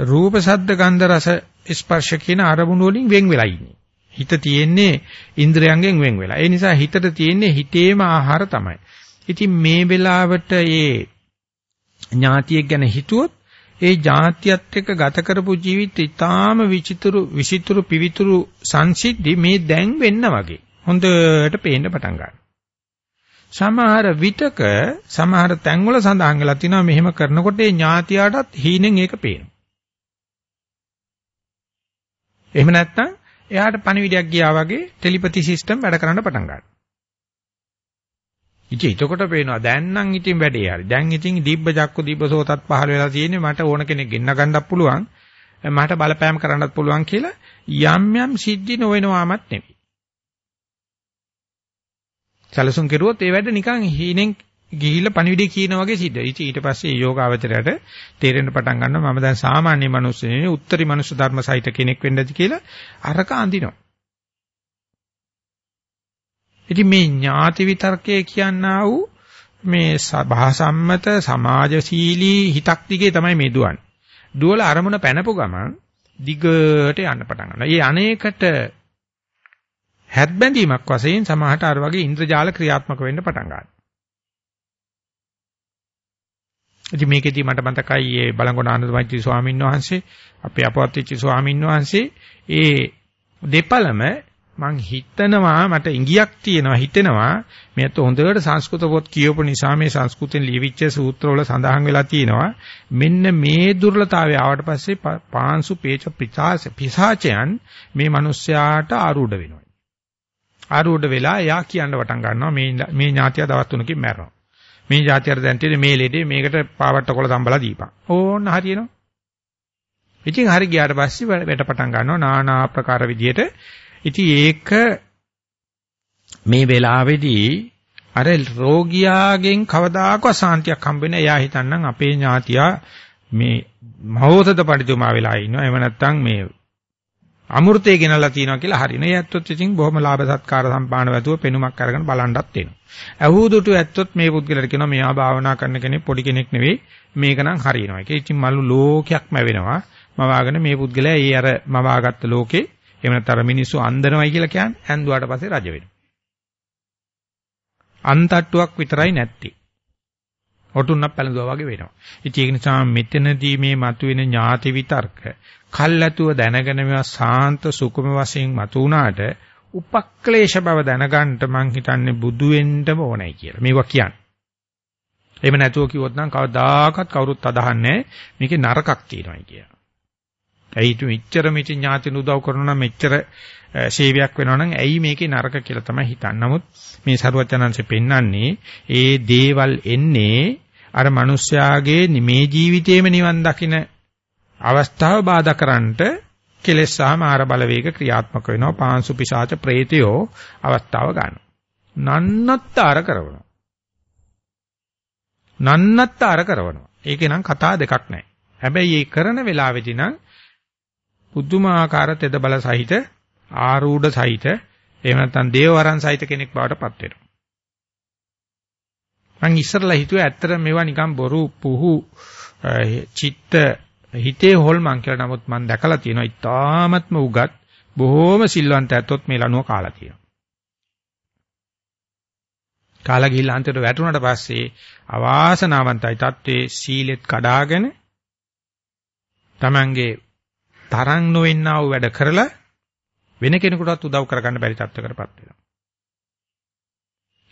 රූප ශබ්ද ගන්ධ රස ස්පර්ශ කියන අරමුණු වලින් වෙන් වෙලා ඉන්නේ. හිත තියෙන්නේ ඉන්ද්‍රයන්ගෙන් වෙන් වෙලා. ඒ නිසා හිතට තියෙන්නේ හිතේම ආහාර තමයි. ඉතින් මේ වෙලාවට ඒ ඥාතියෙක් ගැන හිතුවොත් ඒ જાතියත් එක්ක ගත කරපු ජීවිතය ඊටාම විචිතුරු විචිතුරු පිවිතුරු සංසිද්ධි මේ දැන් වෙන්න වගේ හොඳට පේන්න පටන් ගන්නවා. සමහර විටක සමහර තැන්වල සඳහන් වෙලා තිනවා මෙහෙම කරනකොට ඒ ඥාතියාටත් හීනෙන් ඒක පේනවා. එහෙම නැත්නම් එයාට පණිවිඩයක් ගියා වගේ ටෙලිපති සිස්ටම් වැඩ කරන්න පටන් ගන්නවා. ඉතින් එතකොට පේනවා දැන් නම් ඉතින් වැඩේ හරි. දැන් ඉතින් දීබ්බ චක්කු දීබ්බ සෝතත් පහළ වෙලා තියෙන්නේ මට ඕන කෙනෙක් ගෙන්න ගන්නත් පුළුවන්. මට බලපෑම් කරන්නත් පුළුවන් කියලා යම් යම් සිද්ධි නොවෙනවාමත් නෙමෙයි. සැලසුම් කෙරුවොත් ඒ වැඩ නිකන් හීනෙන් ගිහිල්ලා පණිවිඩය කියන වගේ සිද්ධ. ඉතින් ඊට පස්සේ යෝගාවචරයට තේරෙන්න පටන් ගන්නවා මම දැන් සාමාන්‍ය මිනිස්සු නෙවෙයි උත්තරී මනුස්ස ධර්ම සහිත කෙනෙක් වෙන්න ඇති කියලා අරක අඳිනවා. ඉතින් මේ ඥාති විතර්කයේ කියනා වූ මේ භාසම්මත සමාජශීලී හිතක් දිගේ තමයි මේ දුවන්නේ. දුවල අරමුණ පැනපු ගමන් දිගට යන්න පටන් ගන්නවා. මේ අනේකට හැත්බැඳීමක් වශයෙන් සමහරට අර වගේ ඉන්ද්‍රජාල ක්‍රියාත්මක වෙන්න පටන් ගන්නවා. ඉතින් මේකෙදි මට මතකයි මේ බලංගොඩ ආනන්ද මෛත්‍රී ස්වාමීන් වහන්සේ අපේ අපවත් වෙච්ච ස්වාමීන් වහන්සේ ඒ දෙපළම මං හිතනවා මට ඉඟියක් තියෙනවා හිතෙනවා මේත් හොඳට සංස්කෘත පොත් කියවපු නිසා මේ සංස්කෘතෙන් ලියවිච්ච සූත්‍රවල සඳහන් වෙලා තියෙනවා මෙන්න මේ දුර්ලභතාවය ආවට පස්සේ පාංශු පේච පිසාචයන් මේ මිනිස්යාට ආරූඪ වෙනවා ආරූඪ වෙලා එයා කියන්න වටන් ගන්නවා මේ මේ ඥාතිය දවස් තුනකින් මැරෙනවා. මේ ඥාතියට දැන් තියෙන්නේ මේ ලෙඩේ මේකට පාවට්ට කොළ සම්බලා දීපන්. ඕන්න හරියනවා. ඉතින් හරි ගියාට පස්සේ වැඩ පටන් ගන්නවා নানা ආකාර විදියට. ඉතින් ඒක මේ වෙලාවේදී අර රෝගියාගෙන් කවදාකවත් සාන්තියක් හම්බෙන්නේ එයා හිතන්නම් අපේ ඥාතියා මේ මහෝසත පඬිතුමා වෙලා ඉන්නවා. එහෙම නැත්නම් මේ අමෘතය ගෙනලා තියනවා කියලා හරින. ඒ ඇත්තොත් ඉතින් බොහොම ලාභ සත්කාර සම්පාණ වැතුව පෙනුමක් අරගෙන බලන්නත් එනවා. ඇහුදුටු ඇත්තොත් මේ පුද්ගලට කියනවා මෙයා භාවනා කරන කෙනෙක් පොඩි කෙනෙක් නෙවෙයි මේක නම් හරියනවා. ඒක ඉතින් මලු ලෝකයක්ම වෙනවා. මවාගෙන මේ පුද්ගලයා ඒ අර මවාගත්ත ලෝකේ එහෙම නැත්නම් මිනිස්සු අන්දනවයි කියලා කියන්නේ ඇන්දුවාට පස්සේ රජ වෙනවා. අන්තට්ටුවක් විතරයි නැත්තේ. ඔටුන්නක් පැලඳුවා වගේ වෙනවා. ඉතින් ඒක නිසා මෙතනදී මේ මතුවෙන ඥාති විතර්ක කල්ැතුව දැනගෙන මේවා සාන්ත සුකුම වශයෙන් මතු වුණාට උපක්ලේශ බව දැනගන්න මං හිතන්නේ බුදු වෙන්නම ඕනයි කියලා. මේවා කියන්නේ. එහෙම නැතුව කිව්වොත් නම් කවදාකවත් කවුරුත් අදහන්නේ මේකේ නරකක් තියෙනවායි කියලා. ඇයි මෙච්චර මෙච ඥාතින උදව් කරනවා නම් මෙච්චර සේවයක් වෙනවා නම් ඇයි මේකේ නරක කියලා තමයි හිතන්නේ. නමුත් මේ සරුවචනංශෙ පෙන්වන්නේ ඒ දේවල් එන්නේ අර මිනිස්යාගේ මේ ජීවිතේම නිවන් දකින අවස්ථාව බාධා කරන්නට කෙලෙස් සහ මාර බලවේග ක්‍රියාත්මක වෙනවා. පාංශු පිශාච ප්‍රේතයෝ අවස්ථාව ගන්නවා. නන්නත්තර කරනවා. නන්නත්තර කරනවා. ඒකේ නම් කතා දෙකක් නැහැ. හැබැයි ඒ කරන වෙලාවෙදී නම් පුදුමාකාර තෙද බල සහිත ආරූඪ සහිත එහෙම නැත්නම් දේවවරන් සහිත කෙනෙක් බවට පත් වෙනවා. මං ඉස්සරලා හිතුවා ඇත්තට මේවා නිකන් බොරු පුහු චිත්ත හිතේ හොල්මන් කියලා නමුත් මං දැකලා තියෙනවා ඉතාමත්ම උගත් බොහෝම සිල්වන්ත ඇත්තොත් මේ ලනුව කාලා තියෙනවා. කාලා ගිහිල්ලා අන්තිමට වැටුණාට පස්සේ අවාසනාවන්තයි තත්ත්වයේ සීලෙත් කඩාගෙන Tamange තරං නොවෙන්නා වූ වැඩ කරලා වෙන කෙනෙකුටත් උදව් කරගන්න බැරි තත්ත්වයකටපත් වෙනවා.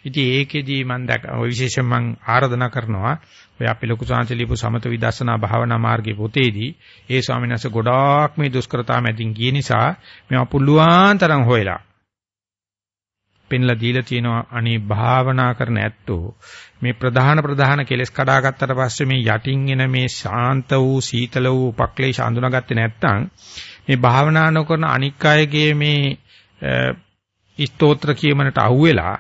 ඉතින් ඒකෙදී මම දැක විශේෂයෙන් මම ආරාධනා කරනවා ඔය අපේ ලොකු සාංශලිපු සමත විදර්ශනා භාවනා මාර්ගයේ පොතේදී ඒ ස්වාමීන් වහන්සේ ගොඩාක් මේ දුෂ්කරතා මැදින් ගිය නිසා මේවා පුළුවන් තරම් හොයලා පෙන්ලා දීලා තියෙනවා අනේ භාවනා කරන ඇත්තෝ මේ ප්‍රධාන ප්‍රධාන කෙලෙස් කඩාගත්තට පස්සේ මේ යටින් එන මේ ශාන්ත වූ සීතල වූ උපක්ලේශ අඳුනාගත්තේ නැත්නම් මේ භාවනා නොකරන අනික් අයගේ මේ ස්තෝත්‍ර කියමනට අහුවෙලා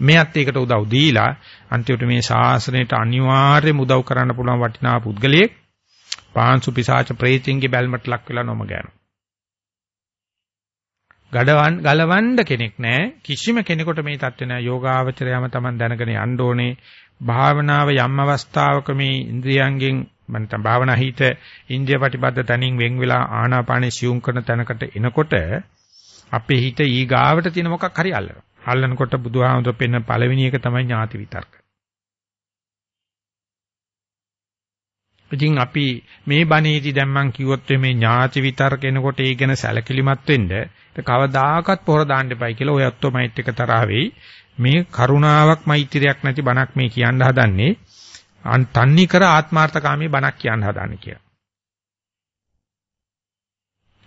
මෙයත් ඒකට උදව් දීලා අන්තිමට මේ ශාසනයට අනිවාර්යයෙන් උදව් කරන්න පුළුවන් වටිනා පුද්ගලයෙක් පාංසු පිසාච ප්‍රේතින්ගේ බැල්මට ලක් වෙලා නොම ගෑනවා. ගඩවන් ගලවන්න කෙනෙක් නැහැ කිසිම කෙනෙකුට මේ தත්ත්ව නැහැ යෝගාවචරයම Taman දැනගෙන යන්න ඕනේ භාවනාව යම් අවස්ථාවක මේ ඉන්ද්‍රියයන්ගෙන් මන්ට භාවනා හිත ඉන්ද්‍රිය ප්‍රතිබද්ධ තනින් වෙන් වෙලා ආනාපානෙ සියුම් කරන තැනකට එනකොට අපේ හිත ඊ ගාවට තියෙන මොකක් හරි අල්ලනවා. අල්ලනකොට බුදුහාමුදුරුවෝ පෙන්න පළවෙනි එක තමයි ඥාති විතර්ක. ඉතින් අපි මේ බණේදී දැන් මම කිව්වොත් මේ ඥාති විතර්ක එනකොට ඒ ගැන සැලකිලිමත් වෙන්න කවදාකවත් පොර දාන්න එපයි කියලා ඔය ඔත්තෝමයිට් එක තරහ වෙයි. මේ කරුණාවක් මෛත්‍රියක් නැති බණක් මේ කියන්න හදන්නේ තන්නි කර ආත්මార్థකාමී බණක් කියන්න හදන්නේ කියලා.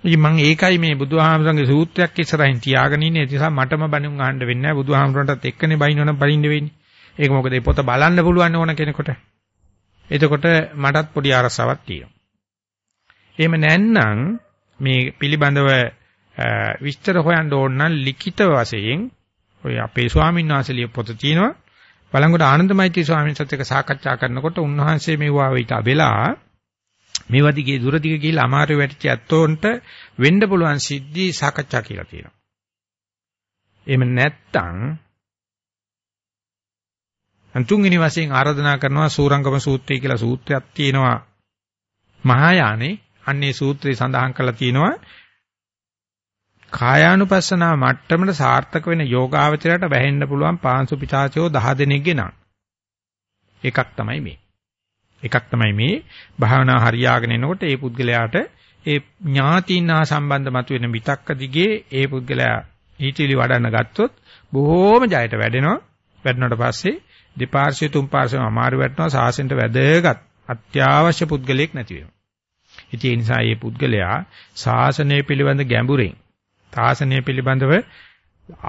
ඉතින් මම ඒකයි මේ බුදුහාමරගේ සූත්‍රයක් ඉස්සරහින් තියාගෙන ඉන්නේ ඒ නිසා මටම බණුන් අහන්න වෙන්නේ නැහැ බුදුහාමරන්ටත් එක්කනේ බයින්නවනම් බලින්න වෙන්නේ. ඒක මොකද මේ පොත බලන්න පුළුවන් ඕන කෙනෙකුට. එතකොට මටත් පොඩි අරසාවක් තියෙනවා. එහෙම නැත්නම් මේ පිළිබඳව විස්තර හොයන්න ඕන නම් ලිඛිත වශයෙන් ඔය අපේ ස්වාමීන් වහන්සේ පොත තියෙනවා. බලංගොඩ ආනන්දමෛත්‍රී ස්වාමීන් වහන්සේත් එක්ක සාකච්ඡා කරනකොට උන්වහන්සේ මෙවුවා විත වෙලා මේවා දිගේ දුර දිග ගිහිල්ලා අමාරු වැටිච්ච ඇත්තෝන්ට වෙන්න පුළුවන් සිද්ධි සාකච්ඡා කියලා තියෙනවා. එහෙම නැත්තම් තුන්වෙනි වශයෙන් ආරාධනා කරනවා සූරංගම සූත්‍රය කියලා සූත්‍රයක් තියෙනවා. මහායානේ අන්නේ සූත්‍රය සඳහන් කරලා තියෙනවා. කායානුපස්සනා මට්ටමට සාර්ථක වෙන යෝගාවචරයට වැහෙන්න පුළුවන් පාංශු පිටාචෝ 10 දෙනෙක්ගේ නම්. එකක් තමයි මේ. එකක් තමයි මේ. භාවනා හරියාගෙන එනකොට ඒ පුද්ගලයාට ඒ ඥාතින් හා සම්බන්ධ මතුවෙන විතක්ක දිගේ ඒ පුද්ගලයා ඊටිලි වඩන්න ගත්තොත් බොහෝම ජයට වැඩෙනවා. වැඩනට පස්සේ දෙපාර්ශ්වය තුන් පාර්ශ්වයම අමාරු වැටෙනවා. සාසෙන්ට වැදගත් අත්‍යවශ්‍ය පුද්ගලයෙක් නැති වෙනවා. ඉතින් ඒ නිසා මේ පුද්ගලයා සාසනය පිළිබඳ ගැඹුරින් සාසනය පිළිබඳව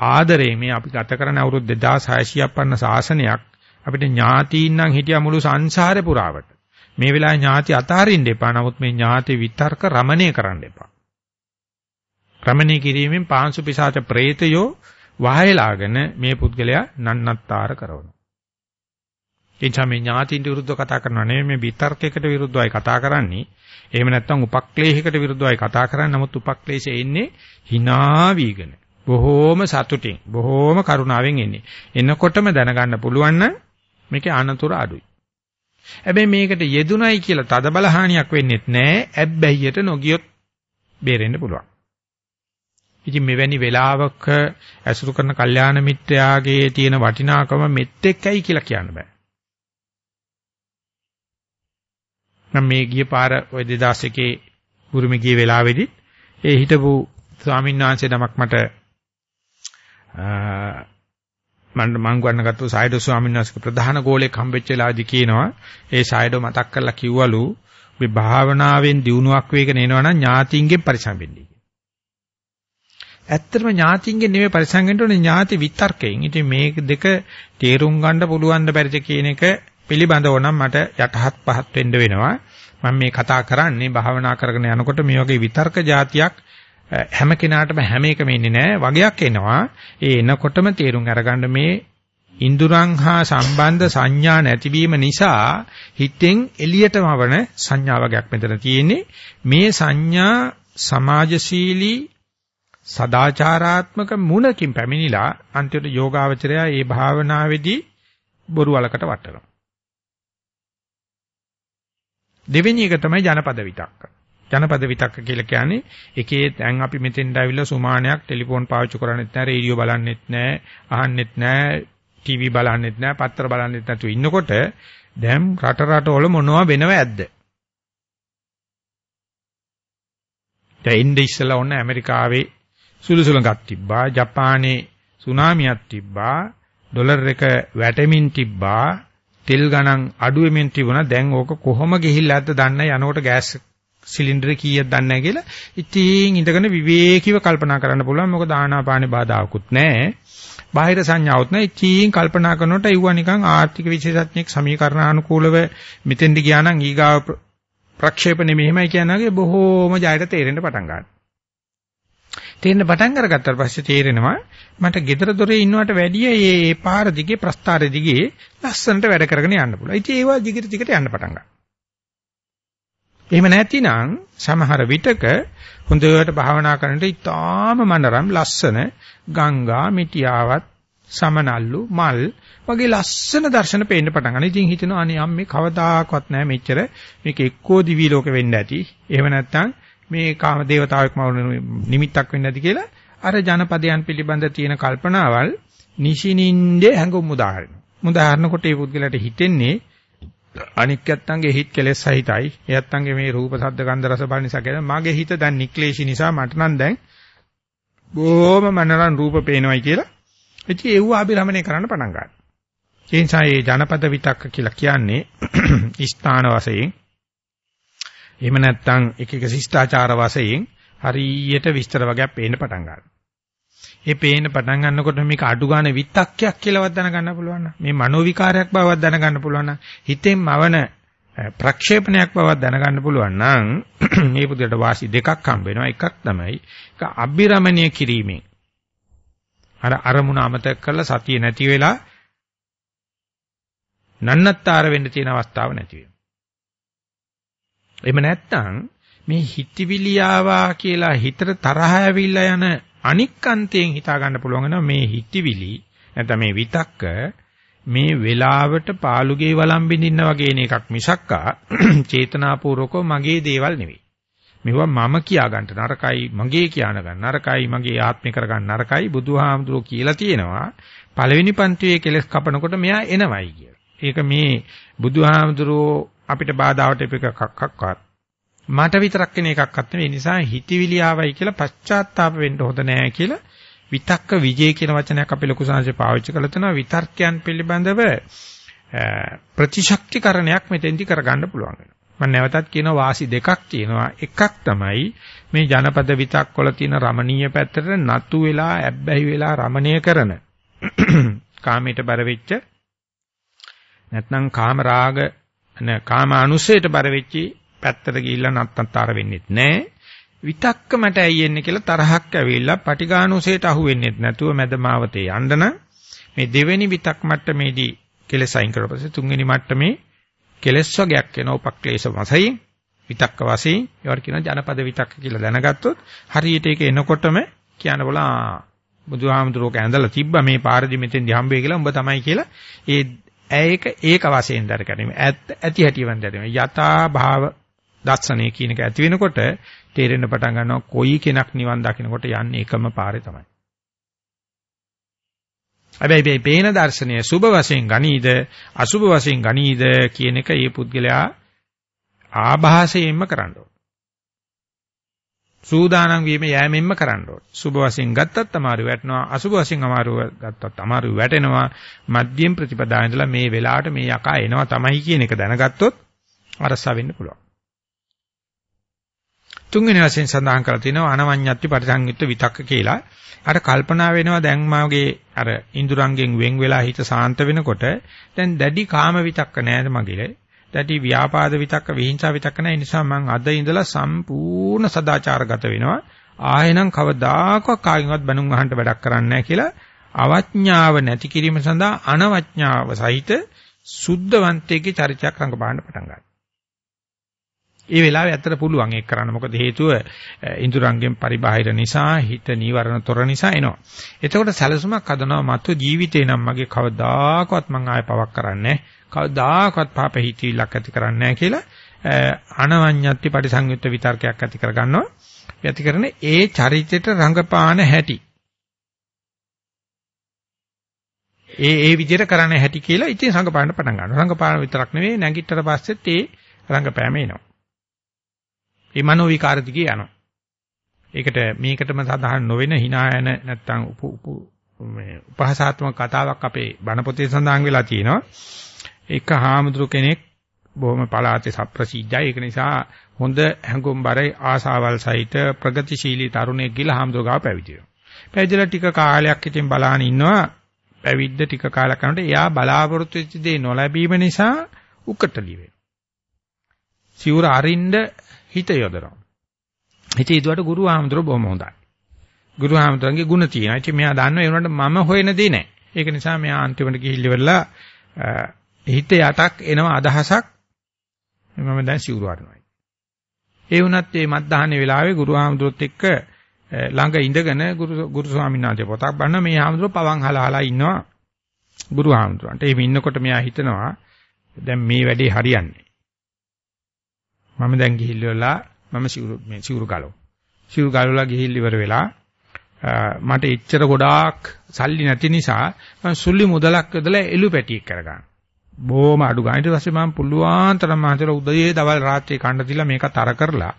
ආදරේ මේ අපි ගත කරන අවුරුදු 2600ක් පරණ සාසනයක් අපිට ඥාතීන් නම් හිටියා මුළු සංසාරේ පුරාවට. මේ වෙලාවේ ඥාති අතහරින්න එපා. නමුත් මේ ඥාති විතර්ක රමණය කරන්න එපා. රමණය කිරීමෙන් පාංශු පිසාච ප්‍රේතයෝ වහයලාගෙන මේ පුද්ගලයා නන්නත්තර කරනවා. එනිසා මේ ඥාතින්ට විරුද්ධව කතා කරනවා නෙමෙයි මේ විතර්කයකට විරුද්ධවයි කතා කරන්නේ. එහෙම නැත්නම් උපක්ලේශයකට විරුද්ධවයි කතා කරන්නේ. නමුත් උපක්ලේශය එන්නේ hina වීගෙන. බොහෝම සතුටින්, බොහෝම කරුණාවෙන් එන්නේ. එනකොටම දැනගන්න පුළුවන් නම් මේකේ අනතුරු අඩුයි. හැබැයි මේකට යෙදුනයි කියලා තද බලහානියක් වෙන්නේ නැහැ. ඇබ්බැහියට නොගියොත් බේරෙන්න පුළුවන්. ඉතින් මෙවැනි වෙලාවක ඇසුරු කරන කල්යාණ මිත්‍රයාගේ තියෙන වටිනාකම මෙත්තෙක්යි කියලා කියන්න බෑ. මම මේ ගිය පාර ওই 2001 බුරුමේ ගිය වෙලාවේදී ඒ හිටපු ස්වාමීන් වහන්සේ නමක් මට මම මං ගන්නගත්තු සායඩෝ ස්වාමීන් වහන්සේගේ ප්‍රධාන ගෝලයක් හම්බෙච්ච වෙලාවදී කියනවා ඒ සායඩෝ මතක් කරලා කිව්වලු මේ භාවනාවෙන් දියුණුවක් වේගෙන එනවනම් ඥාතිංගෙන් පරිසම් වෙන්නේ. ඇත්තටම ඥාතිංගෙන් නෙමෙයි පරිසම් වෙන්න ඕනේ ඥාති විතර්කයෙන්. ඉතින් මේක දෙක තේරුම් ගන්න පුළුවන් ද බැරිද කියන එක පිළිබඳව නම් මට යටහත් පහත් වෙන්න වෙනවා. මම මේ කතා කරන්නේ භාවනා කරගෙන යනකොට මේ වගේ විතර්ක જાතියක් හැම කෙනාටම හැම එකම ඉන්නේ නැහැ වගයක් එනවා. ඒ එනකොටම තේරුම් අරගන්න මේ ඉන්ද්‍රයන් හා සම්බන්ධ සංඥා නැතිවීම නිසා හිතෙන් එළියටම වන සංඥා වගේක් මෙතන තියෙන්නේ. මේ සංඥා සමාජශීලී සදාචාරාත්මක මුණකින් පැමිණිලා අන්තිමට යෝගාවචරයා ඒ භාවනාවේදී බොරු වලකට වටනවා. දෙවෙනි එක තමයි ජනපද විතක්ක. ජනපද විතක්ක කියලා කියන්නේ එකේ දැන් අපි මෙතෙන්ට ආවිල්ලා සුමානයක් ටෙලිෆෝන් පාවිච්චි කරන්නේත් නැහැ, රේඩියෝ බලන්නෙත් නැහැ, අහන්නෙත් නැහැ, ටීවී බලන්නෙත් නැහැ, පත්‍ර බලන්නෙත් නැතුව ඉන්නකොට දැන් රට රටවල මොනවා වෙනව ඇද්ද? දැන් ඉන්ඩි ඉස්සලා ඔන්න ඇමරිකාවේ සුළුසුළුඟක් තිබ්බා, ජපානයේ සුනාමියක් තිබ්බා, ඩොලර් එක වැටෙමින් තිබ්බා, තෙල් ගණන් අඩු වෙමින් තිබුණා. දැන් ඕක කොහොම ගිහිල්ලාද දන්නේ යනකොට ගෑස් සිලින්ඩරේ කීයක් දන්නේ නැහැ කියලා. ඉතින් ඉඳගෙන විවේකීව කල්පනා කරන්න පුළුවන්. මොකද ආනාපානේ බාධාකුත් නැහැ. බාහිර සංඥාවක් නැහැ. ඉතින් කල්පනා කරනකොට ඒවා නිකන් ආර්ථික විශේෂඥෙක් සමීකරණානුකූලව මෙතෙන්දි ගියා නම් ඊගාව ප්‍රක්ෂේපණය මෙහෙමයි කියනවාගේ බොහෝම ජයට තේරෙන්න පටන් ගන්නවා. තේරෙන්න පටන් අරගත්තාට පස්සේ තේරෙනවා මට gedara dore ඉන්නවට වැඩිය මේ පාර දිගේ ප්‍රස්තාර දිගේ ලස්සනට වැඩ කරගෙන යන්න පුළුවන්. ඉතින් ඒවා දිගට දිගට යන්න පටන් ගන්නවා. එහෙම නැතිනම් සමහර විටක හොඳට භාවනා කරනට ඉතාම මනරම් ලස්සන ගංගා මිටියාවත් සමනල්ලු මල් වගේ ලස්සන දර්ශන පේන්න පටන් ගන්නවා. ඉතින් හිතෙනවා අනේ අම්මේ කවදාකවත් නැහැ මෙච්චර මේක එක්කෝ දිවි ලෝකෙ වෙන්න ඇති. එහෙම නැත්නම් මේ කාම දේවතාවෙක්ම නිමිත්තක් වෙන්නේ නැති කියලා අර ජනපදයන් පිළිබඳ තියෙන කල්පනාවල් නිෂිනින්දේ හැඟුම් උදාහරණ. උදාහරණකොට මේ පුද්ගලයාට හිතෙන්නේ අනික් යත්තන්ගේ හිත කෙලෙස් සහිතයි. එයත්තන්ගේ මේ රූප ශබ්ද ගන්ධ රස බල නිසා කියලා මගේ හිත දැන් නික්ලේශී නිසා මට නම් දැන් බොහොම මනරන් රූප පේනවයි කියලා. ඉතින් ඒව අභිරමණය කරන්න පටන් ගන්නවා. ඒ නිසා මේ ජනපද විතක්ක කියලා කියන්නේ [clears throat] ස්ථාන වශයෙන් එහෙම නැත්නම් එක එක ශිෂ්ටාචාර වශයෙන් හරියට විස්තර වගේක් පේන්න පටන් ගන්නවා. ඒ පේන්න පටන් ගන්නකොට මේක අඩු ගන්න විතක්කයක් කියලාවත් දැනගන්න පුළුවන් නම් මේ මනෝ විකාරයක් බවවත් දැනගන්න පුළුවන් නම් හිතෙන් මවන ප්‍රක්ෂේපණයක් බවක් දැනගන්න පුළුවන් නම් [clears throat] මේ පුදුට වාසි දෙකක් හම්බ වෙනවා. එකක් තමයි ඒක අභිරමණය කිරීමෙන්. අර අරමුණ අමතක කරලා සතිය නැති වෙලා නන්නත්තර වෙන්න තියෙන අවස්ථාව නැති වෙනවා. එහෙම නැත්නම් මේ හිතවිලියාවා කියලා හිතට තරහ ඇවිල්ලා යන අනික් අන්තයෙන් හිතා ගන්න පුළුවන් මේ හිතවිලි නැත්නම් මේ විතක්ක මේ වෙලාවට පාළුගේ වළම් බින්දින්න වගේ එකක් මිසක්කා [clears throat] චේතනාපූර්වකව මගේ දේවල් නෙවෙයි. මේවා මම කියා ගන්නට නරකයි මගේ කියන ගන්න නරකයි මගේ ආත්මේ කර ගන්න නරකයි බුදුහාමුදුරුවෝ කියලා තියෙනවා පළවෙනි පන්තියේ කෙලස් කපනකොට මෙයා එනවයි කියලා. ඒක මේ බුදුහාමුදුරුවෝ අපිට බාධාවට එකක්වත් මට විතරක් වෙන එකක්වත් නෙවෙයි නිසා හිතවිලි ආවයි කියලා පශ්චාත්තාප වෙන්න හොඳ නෑ කියලා විතක්ක විජේ කියන වචනයක් අපි ලොකු සංහසේ පාවිච්චි කරලා තිනවා විතර්කයන් පිළිබඳව ප්‍රතිශක්තිකරණයක් මෙතෙන්දි කරගන්න පුළුවන් වෙනවා. මම නැවතත් කියනවා වාසි දෙකක් තියෙනවා. එකක් තමයි මේ ජනපද විතක් වල තියෙන රමණීය පැත්තට නතු වෙලා ඇබ්බැහි වෙලා රමණීය කරන [clears throat] කාමයට බර වෙච්ච නැත්නම් කාම රාග නැ කාම අනුසයට බර වෙච්චි පැත්තට ගිහිල්ලා නත්තන්තර වෙන්නෙත් නැහැ. විතක්ක මට ඇයි එන්නේ කියලා තරහක් ඇවිල්ලා පටිඝානුසයට අහු වෙන්නෙත් නැතුව මැදමාවතේ යන්න මේ දෙවෙනි විතක් මට්ටමේදී කෙලස් අයින් කරපස්සේ තුන්වෙනි මට්ටමේ කෙලස් වර්ගයක් වෙන උපක්ලේශ වශයෙන් විතක්ක වශයෙන් ඒවට කියනවා ජනපද විතක්ක කියලා දැනගත්තොත් හරියට ඒක එනකොටම කියන්න බලා බුදුහාමුදුරුවෝ කැඳලා තිබ්බා මේ පාරදි මෙතෙන්දි හම්බෙයි කියලා උඹ තමයි කියලා ඒ ඒක ඒක වශයෙන් දරගැනීම ඇති හැටි වන්දරීම යථා භාව දර්ශනය කියන එක ඇති වෙනකොට තේරෙන්න පටන් ගන්නවා කොයි කෙනෙක් නිවන් දකින්නකොට යන්නේ එකම පාරේ තමයි. හැබැයි මේ පේන දර්ශනය සුභ වශයෙන් ගනීද අසුභ වශයෙන් ගනීද කියන එක ඒ පුද්ගලයා ආభాසයෙන්ම කරන්න ඕන. සූදානම් වීම යෑමෙන්ම කරන්න ඕන. සුභ වශයෙන් ගත්තත් අමාරු වැටෙනවා අසුභ වශයෙන් අමාරු ගත්තත් අමාරු වැටෙනවා. මධ්‍යම ප්‍රතිපදාව ඉඳලා මේ වෙලාවට මේ යකා එනවා තමයි කියන එක දැනගත්තොත් අරසා වෙන්න පුළුවන්. තුන්වෙනි වශයෙන් සඳහන් කරලා තිනවා අනවඤ්ඤත්ති පරිසංයුක්ත විතක්ක කියලා. අර කල්පනා වෙනවා දැන් මාගේ අර ඉඳුරංගෙන් වෙන් වෙලා හිත සාන්ත වෙනකොට දැන් දැඩි කාම විතක්ක නෑද මගේ. දැඩි ව්‍යාපාද විතක්ක විහිංසා විතක්ක නෑ. ඒ නිසා මම අද ඉඳලා සම්පූර්ණ සදාචාරගත වෙනවා. ආයෙනම් කවදාකවත් කාගෙන්වත් බණුන් අහන්න වැඩක් කරන්නේ නෑ කියලා අවඥාව නැති කිරීම සඳහා අනවඥාව සහිත සුද්ධවන්තයෙක්ගේ චරිතයක් රඟපාන්න පටන් ගන්නවා. ඒ වෙලාවේ ඇත්තට පුළුවන් ඒක කරන්න. මොකද හේතුව ඉඳුරංගෙන් පරිබාහිර නිසා හිත නීවරණ තොර නිසා එනවා. එතකොට සැලසුමක් හදනවා මතු ජීවිතේ නම් මගේ කවදාකවත් මං ආයෙ පවක් කරන්නේ කවදාකවත් පාප හිතවිලක් ඇති කරන්නේ කියලා අනවඤ්ඤත්ති පරිසංයුක්ත විතර්කයක් ඇති කරගන්නවා. ඇති කරන ඒ චරිතෙට රංගපාන හැටි. ඒ ඒ විදිහට කරන්න හැටි කියලා ඉතින් රංගපාන්න පටන් ගන්නවා. රංගපාන විතරක් නෙවෙයි නැගිටතර පස්සෙත් ඒ රංගපෑම එනවා. ඒ මනෝ විකාර දිගේ යනවා. ඒකට මේකටම සඳහන් නොවන hina යන නැත්තම් මේ උපහාසාත්මක කතාවක් අපේ බණ පොතේ සඳහන් වෙලා තියෙනවා. එක හාමුදුරු කෙනෙක් බොහොම පලාතේ සප්‍රසිද්ධයි. ඒක නිසා හොඳ හැඟුම්බරයි ආසාවල් සහිත ප්‍රගතිශීලී තරුණයෙක් ගිහලා හාමුදුරු ගාව පැවිදි වෙනවා. පැවිදිලා ටික කාලයක් ඉතින් බලාන ඉන්නවා. පැවිද්ද ටික කාලයක් යනකොට එයා බලාපොරොත්තු වෙච්ච දේ නොලැබීම නිසා උකටලි වෙනවා. සිවුර අරින්න හිත යොදනවා. ඉතින් ඊට ගුරු ආමඳුර බොහොම හොඳයි. ගුරු ආමඳුරන්ගේ ಗುಣ තියෙනවා. ඉතින් මෙයා දන්නවා ඒ වුණාට මම හොයන දේ නැහැ. ඒක නිසා මෙයා අන්තිමට ගිහිල්ලා හිත යටක් එනවා අදහසක් මම දැන් සිවුරු අරනවා. ඒ වුණත් මේ මත්දහනේ වෙලාවේ ගුරු ආමඳුරත් එක්ක ළඟ ඉඳගෙන ගුරු ගුරු ස්වාමීන් වහන්සේ පොතක් බලන මේ ආමඳුර පවන් හලහලා ඉන්නවා ගුරු ආමඳුරන්ට. ඒ ඉන්නකොට මෙයා හිතනවා දැන් මේ වැඩේ හරියන්නේ. මම දැන් ගිහිල්ලා මම සිවුරු මේ සිවුරු ගලව. සිවුරු ගලවලා ගිහිල් ඉවර වෙලා මට එච්චර ගොඩාක් සල්ලි නැති නිසා මම සුළි මුදලක් යොදලා එළු පැටියෙක් කරගන්න. බොහොම අඩු ගන්න. ඊට පස්සේ මම පුළුවන් තරම් මහන්සිලා උදේ දවල් රාත්‍රියේ කන්න දීලා මේක තර කරලා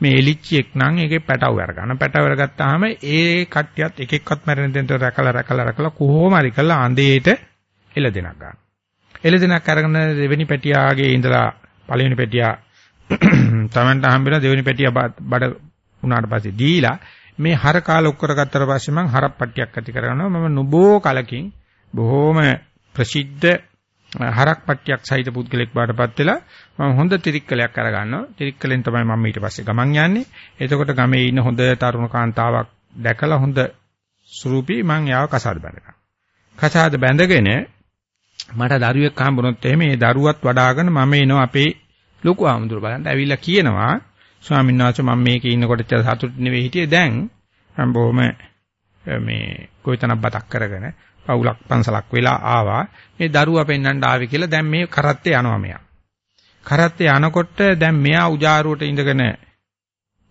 මේ එලිච්චියෙක් නම් ඒකේ පැටව අරගන්න. පැටව අරගත්තාම ඒ කට්ටියත් එක එක්කත් මැරෙන දෙන්ට රැකලා රැකලා රැකලා කොහොම හරි කළා අඳේට එළ දෙනක් ගන්න. එළ දෙනක් අරගෙන දෙවෙනි පැටියාගේ ඉඳලා පළවෙනි පැටියා [clears throat] තමන්ට හම්බෙලා දෙවෙනි පැටිය බඩ උනාට පස්සේ දීලා මේ හර කාල උක්කර ගත්තට පස්සේ මම හරප්පට්ටියක් ඇති කරගන්නවා. මම නුබෝ කලකින් බොහොම ප්‍රසිද්ධ හරක් පට්ටියක් සහිත පුද්ගලෙක් බාටපත් වෙලා මම හොඳ තිරික්කලයක් අරගන්නවා. තිරික්කලෙන් තමයි මම ඊට පස්සේ ගමන් යන්නේ. එතකොට ගමේ ඉන්න හොඳ තරුණ කාන්තාවක් දැකලා හොඳ ස්වරූපී මං යාව කසාද බැඳගන්නවා. කසාද බැඳගෙන මට දරුවෙක් හම්බුනොත් එහෙම ඒ දරුවත් වඩාගෙන මම එනවා අපේ ලොකු ආමඳුර බලන්න. ඇවිල්ලා කියනවා ස්වාමීන් වහන්සේ මම මේකේ ඉන්නකොට සතුට නෙවෙයි හිටියේ. දැන් මම බොහොම මේ කොයිතනක් බතක් කරගෙන පවුලක් පන්සලක් වෙලා ආවා. මේ දරුවා පෙන්වන්න ආවේ කියලා දැන් මේ කරත්තේ යනවා මෙයා. කරත්තේ යනකොට දැන් මෙයා උජාරුවට ඉඳගෙන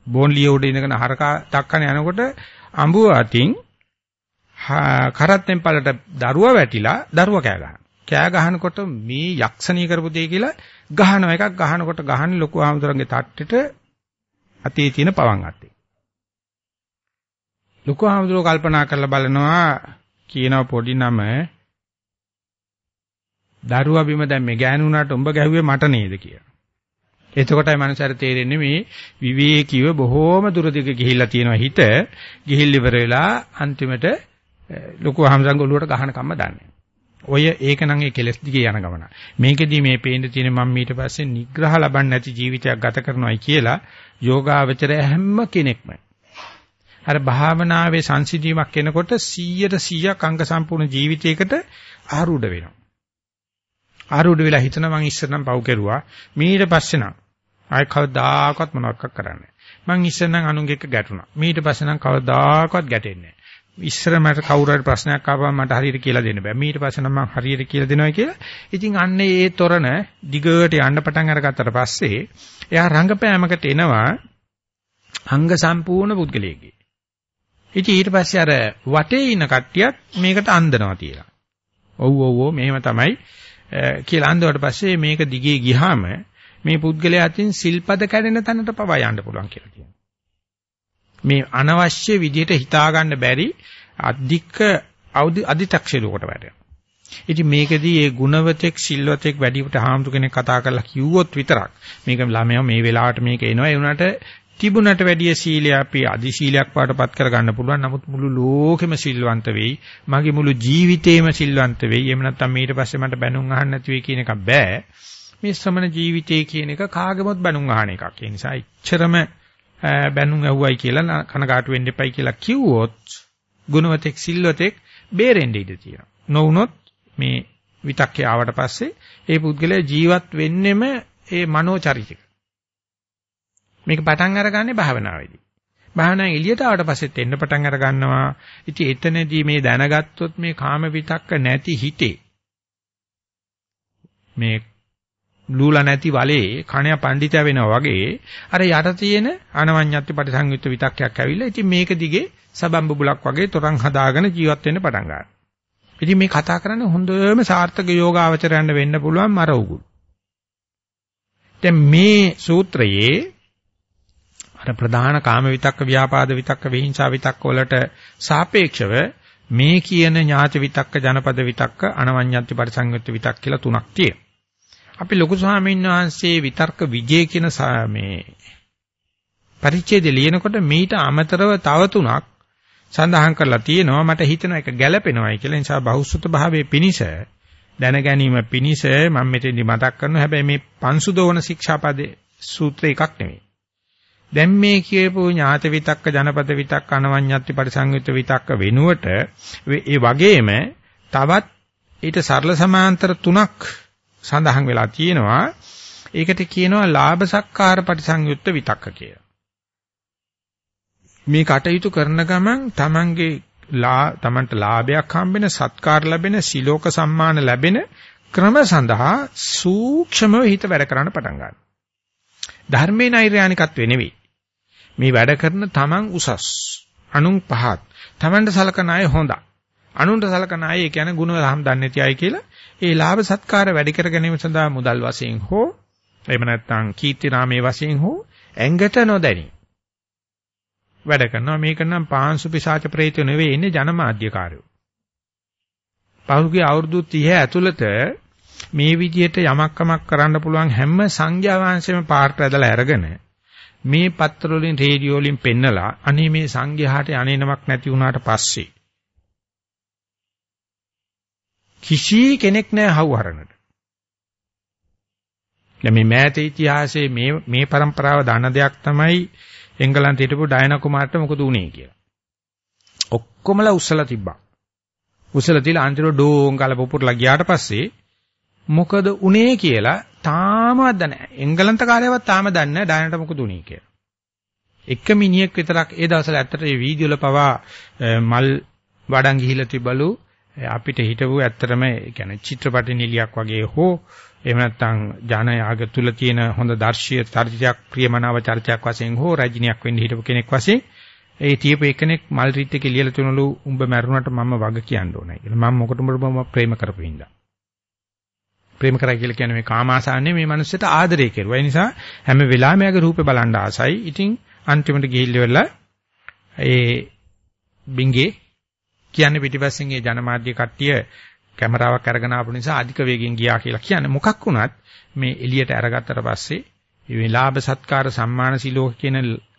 බෝන්ලිය උඩ ඉඳගෙන හරකා දක්කන යනකොට අඹුව අතින් කරත්තෙන් පළට දරුවා වැටිලා දරුවා කෑ ගහනවා. කෑ ගහනකොට මේ යක්ෂණී කරපු දෙය කියලා ගහන එකක් ගහනකොට ගහන්නේ ලොකු ආමතුරුන්ගේ තට්ටෙට අතේ තියෙන පවන් අත්තේ. ලොකු ආමතුරු කල්පනා කරලා බලනවා කියනවා පොඩි නම දරුවා බිම දැන් මේ ගෑනුණාට උඹ ගැහුවේ මට නේද කියලා. එතකොටයි මනසට තේරෙන්නේ මේ විවේකීව බොහෝම දුරදිග ගිහිල්ලා තියෙනවා හිත ගිහිල් ඉවර වෙලා අන්තිමට ලොකු ආමසංග ඔලුවට ගහන කම්ම දන්නේ. ඔය ඒක නම් ඒ කෙලස් දිගේ යන ගමන. මේකෙදි මේ පේන්න තියෙන මම ඊට පස්සේ නිග්‍රහ ලබන්නේ නැති ජීවිතයක් ගත කරනවායි කියලා යෝගාවචරය හැම කෙනෙක්ම අර භාවනාවේ සංසිඳීමක් එනකොට 100ට 100ක් අංග සම්පූර්ණ ජීවිතයකට ආරූඪ වෙනවා. ආරූඪ වෙලා හිතන මං ඉස්සර නම් පව් කෙරුවා. ඊට පස්සේ නම් ආයි කවදාකවත් මොනවක් කරන්නේ මං ඉස්සර නම් අනුන්ගේ එක ගැටුණා. ඊට පස්සේ නම් කවදාකවත් ගැටෙන්නේ නැහැ. ඉස්සර මට කවුරු හරි ප්‍රශ්නයක් ආවම මට හරියට කියලා දෙන්න බෑ. ඊට පස්සේ නම් මං හරියට කියලා දෙනවා කියලා. ඉතින් අන්නේ ඒ තොරණ දිගට යන්න පටන් අරගත්තට පස්සේ එයා රංගපෑමකට එනවා අංග සම්පූර්ණ පුද්ගලයෙක්ගේ. ඉතින් ඊට පස්සේ අර වටේ ඉන්න කට්ටියත් මේකට අන්දනවා කියලා. ඔව් ඔව් ඔව් මෙහෙම තමයි කියලා අන්දුවට පස්සේ මේක දිගේ ගියාම මේ පුද්ගලයා අතින් සිල්පද කැඩෙන තැනට පවා යන්න පුළුවන් කියලා කියනවා. මේ අනවශ්‍ය විදිහට හිතා ගන්න බැරි අධික අධිතක්ෂේරුවකට වැටෙනවා. ඉතින් මේකෙදී ඒ ගුණවතෙක් සිල්වතෙක් වැඩිපුර හාමුදුර කෙනෙක් කතා කරලා කිව්වොත් විතරක් මේක ළමයා මේ වෙලාවට මේක එනවා ඒ උනාට තිබුණට වැඩිය සීලය අපි අදි සීලයක් පාටපත් කරගන්න පුළුවන්. නමුත් මුළු ලෝකෙම සිල්වන්ත වෙයි. මගේ මුළු ජීවිතේම සිල්වන්ත වෙයි. එහෙම නැත්නම් ඊට පස්සේ මට බැනුම් අහන්න නැති වෙයි කියන එක බෑ. මේ ශ්‍රමණ ජීවිතය කියන එක කාගෙමත් බැනුම් අහන එකක්. ඒ නිසා ඉච්චරම බැනුම් ඇහුවයි කියලා කනකාටු වෙන්න එපයි කියලා කිව්වොත් ගුණවතෙක් සිල්වතෙක් බේරෙන්න ඉඩ තියෙනවා. නොවුනොත් මේ විතක්කේ ආවට පස්සේ ඒ පුද්ගලයා ජීවත් වෙන්නෙම ඒ මනෝචරිතක. මේක පටන් අරගන්නේ භාවනාවේදී. භාවනාවෙන් එළියට ආවට පස්සෙත් එන්න පටන් අර ගන්නවා. ඉතින් එතනදී මේ දැනගත්තොත් මේ කාම විතක්ක නැති හිතේ මේ ලූලා නැති වලේ කණය පඬිතය වෙනවා වගේ අර යට තියෙන අනවඤ්ඤත්ති පරිසංයුක්ත විතක්කයක් ඇවිල්ලා ඉතින් මේක දිගේ සබම්බ බුලක් වගේ තොරන් හදාගෙන ජීවත් වෙන්න පටන් ගන්නවා. ඉතින් මේ කතා කරන්නේ හොඳම සාර්ථක යෝගාවචරයන්ට වෙන්න පුළුවන් මර උගුල්. දැන් මේ සූත්‍රයේ අර ප්‍රධාන කාම විතක්ක ව්‍යාපාද විතක්ක විහිංසා විතක්ක වලට සාපේක්ෂව මේ කියන ඥාති විතක්ක ජනපද විතක්ක අනවඤ්ඤත්ති පරිසංයුක්ත විතක් කියලා තුනක් තියෙනවා. අපි ලොකු ස්වාමීන් වහන්සේ විතර්ක විජේ කියන මේ පරිච්ඡේදය ලියනකොට මීට අමතරව තව තුනක් සඳහන් කරලා තියෙනවා. මට හිතෙනවා ඒක ගැළපෙනවයි කියලා. නිසා බහුසුත භාවයේ පිනිස දැන ගැනීම පිනිස මම මෙතෙන්දි මතක් කරනවා. හැබැයි මේ පංසුදෝවන ශික්ෂාපදේ සූත්‍ර එකක් නෙවෙයි දැන් මේ කියපු ඥාත විතක්ක ජනපද විතක්ක අනවඤ්ඤත්ති පරිසංයුක්ත විතක්ක වෙනුවට ඒ වගේම තවත් ඊට සරල සමාන්තර තුනක් සඳහන් වෙලා තියෙනවා. ඒකට කියනවා ලාභ සක්කාර පරිසංයුක්ත විතක්ක කියලා. මේ කටයුතු කරන ගමන් තමන්ගේ ලා තමන්ට ලාභයක් හම්බෙන සත්කාර ලැබෙන සිලෝක සම්මාන ලැබෙන ක්‍රම සඳහා සූක්ෂමව හිත වැඩ කරන්න පටන් ගන්නවා. ධර්මේ නෛර්යානිකත්වෙ නෙවෙයි. මේ වැඩ කරන තමන් උසස්, අනුන් පහත්, තමන්ට සලකන අය හොඳ. අනුන්ට සලකන අය ඒ කියන්නේ ගුණ දහම් දන්නේ නැති අය කියලා ඒ ලාභ සත්කාර වැඩි කර ගැනීම සඳහා මුදල් වශයෙන් හෝ එහෙම නැත්නම් කීර්ති නාමයේ වශයෙන් හෝ ඇඟට නොදැනි වැඩ කරනවා මේක නම් පාංශු පිසාච ප්‍රේතය නෙවෙයි ඉන්නේ ජනමාධ්‍යකාරයෝ. පහුගිය අවුරුදු 30 ඇතුළත මේ විදිහට යමක් කමක් කරන්න පුළුවන් හැම සංඥා වංශෙම පාර්ට ඇදලා අරගෙන මේ පත්‍ර වලින් රේඩියෝ වලින් පෙන්නලා අනේ මේ සංඝයාට අනේනමක් නැති වුණාට පස්සේ කිසි කෙනෙක් නැහැ හවුහරනට. දැන් මේ මෑත ඉතිහාසයේ මේ මේ પરම්පරාව දාන දෙයක් තමයි එංගලන්තේ හිටපු ඩයනා කුමාරට මොකද උනේ කියලා. ඔක්කොමලා උස්සලා තිබ්බා. උස්සලා තියලා අන්තිම ඩෝං කාලා පුපුරලා ගියාට පස්සේ මොකද උනේ කියලා තාමවත් දන්නේ නැහැ. එංගලන්ත කාර්යවත් තාම දන්නේ නැහැ ඩයනාට මොකද උනේ කියලා. එක මිනිහෙක් විතරක් ඒ දවස්වල ඇත්තට මේ වීඩියෝ වල පවා මල් වඩන් ගිහිලා තිබලු අපිට හිටවු ඇත්තටම ඒ කියන්නේ චිත්‍රපට නිලියක් වගේ හෝ එහෙම නැත්නම් ජනයාග තුල තියෙන හොඳ දර්ශීය චරිතයක් ප්‍රියමනාව චරිතයක් වශයෙන් හෝ රජිනියක් වෙන්න හිටපු කෙනෙක් වශයෙන් ඒ තියපු එකෙක් මල් රිත් එකේ ලියලා තුනලු උඹ මැරුණාට මම වග කියන්න ඕනයි කියලා. මම මොකටද මම ප්‍රේම කරපු හින්දා. ප්‍රේම කරයි කියලා කියන්නේ මේ කාමාසාන්නේ මේ මනුස්සයට ආදරය කෙරුවා. ඒ නිසා හැම වෙලාවෙම යාගේ රූපේ බලන්න ආසයි. ඉතින් අන්තිමට ගිහිල්ලා ඒ බින්ගේ කියන්නේ පිටිපස්සෙන් ඒ ජනමාධ්‍ය කට්ටිය කැමරාවක් අරගෙන ආපු නිසා අධික වේගෙන් ගියා කියලා කියන්නේ මොකක් වුණත් මේ එළියට අරගත්තට පස්සේ මේ ලාභ සත්කාර සම්මාන සිලෝක කියන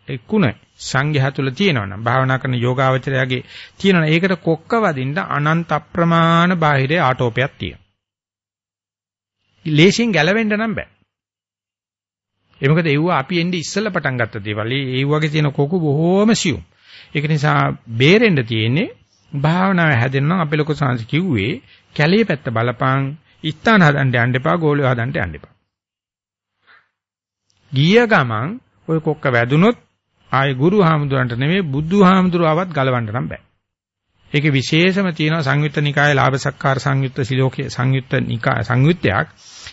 එක්ුණ සංඝයා තුල තියෙනවනම් භාවනා කරන යෝගාවචරයාගේ තියෙනවනම් ඒකට කොක්ක වදින්න අනන්ත අප්‍රමාණ බාහිරේ ආටෝපයක් තියෙනවා. ලේසියෙන් ගැලවෙන්න නම් බෑ. ඒ මොකද ඒව අපි එන්නේ ඉස්සෙල්ලා පටන් ගත්ත දේවල්. ඒ වගේ තියෙන කොකු බොහෝම සියුම්. ඒක නිසා බේරෙන්න තියෙන්නේ භාවනාව හැදෙන්න අපේ ලොකු සංස් කිව්වේ කැලේ පැත්ත බලපං ස්ථාන හදන්න යන්න එපා ගෝලිය හදන්න යන්න එපා. ගිය ගමන් ওই කොක්ක වැදුනොත් ආයේ ගුරු හාමුදුරන්ට නෙමෙයි බුදු හාමුදුරුවවත් ගලවන්න නම් බෑ. ඒකේ විශේෂම තියෙනවා සංයුත්ත නිකායේ ලාභ සක්කාර සංයුත්ත සිලෝකයේ සංයුත්ත නිකාය සංයුත්තයක්.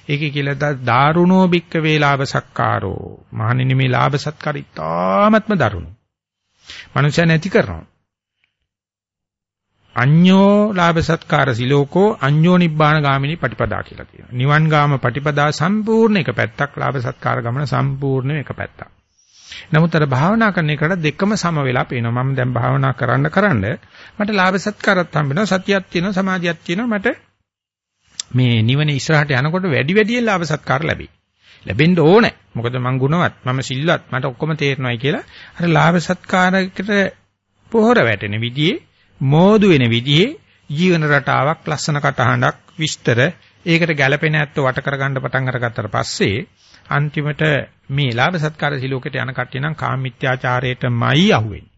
ඒකේ කියලා දාරුණෝ බික්ක වේ ලාභ සක්කාරෝ. මහණෙනි මේ ලාභ සත්කාර ඉතාමත්ම දරුණු. මනුෂ්‍ය නැති කරනවා. අඤ්ඤෝ ලාභ සත්කාර සිලෝකෝ අඤ්ඤෝ නිබ්බාන ගාමිනී පටිපදා කියලා කියනවා. නිවන් ගාම පටිපදා සම්පූර්ණ එක පැත්තක් ලාභ සත්කාර ගමන සම්පූර්ණ එක පැත්තක්. නමුත් අර භාවනා කරන එකට දෙකම සම වෙලා පේනවා. මම දැන් භාවනා කරන්න කරන්න මට ලාභ සත්කාරත් හම්බ වෙනවා, සතියක් තියෙනවා, සමාධියක් තියෙනවා. මට මේ නිවන ඉස්සරහට යනකොට වැඩි වැඩියෙන් ලාභ සත්කාර ලැබෙයි. ලැබෙන්න ඕනේ. මොකද මං ගුණවත්, මම සිල්වත්, මට ඔක්කොම තේරෙනවායි කියලා අර ලාභ සත්කාරයකට පොහොර වැටෙන විදිහේ මෝදු වෙන විදිහේ ජීවන රටාවක් ලස්සන කටහඬක් විස්තර ඒකට ගැළපෙන ඇත්ත වට කරගන්න පටන් අරගත්තට පස්සේ අන්තිමට මේ ලාභ සත්කාර සිලෝකයට යන කට්ටිය නම් කාමීත්‍යාචාරයටමයි අහුවෙන්නේ.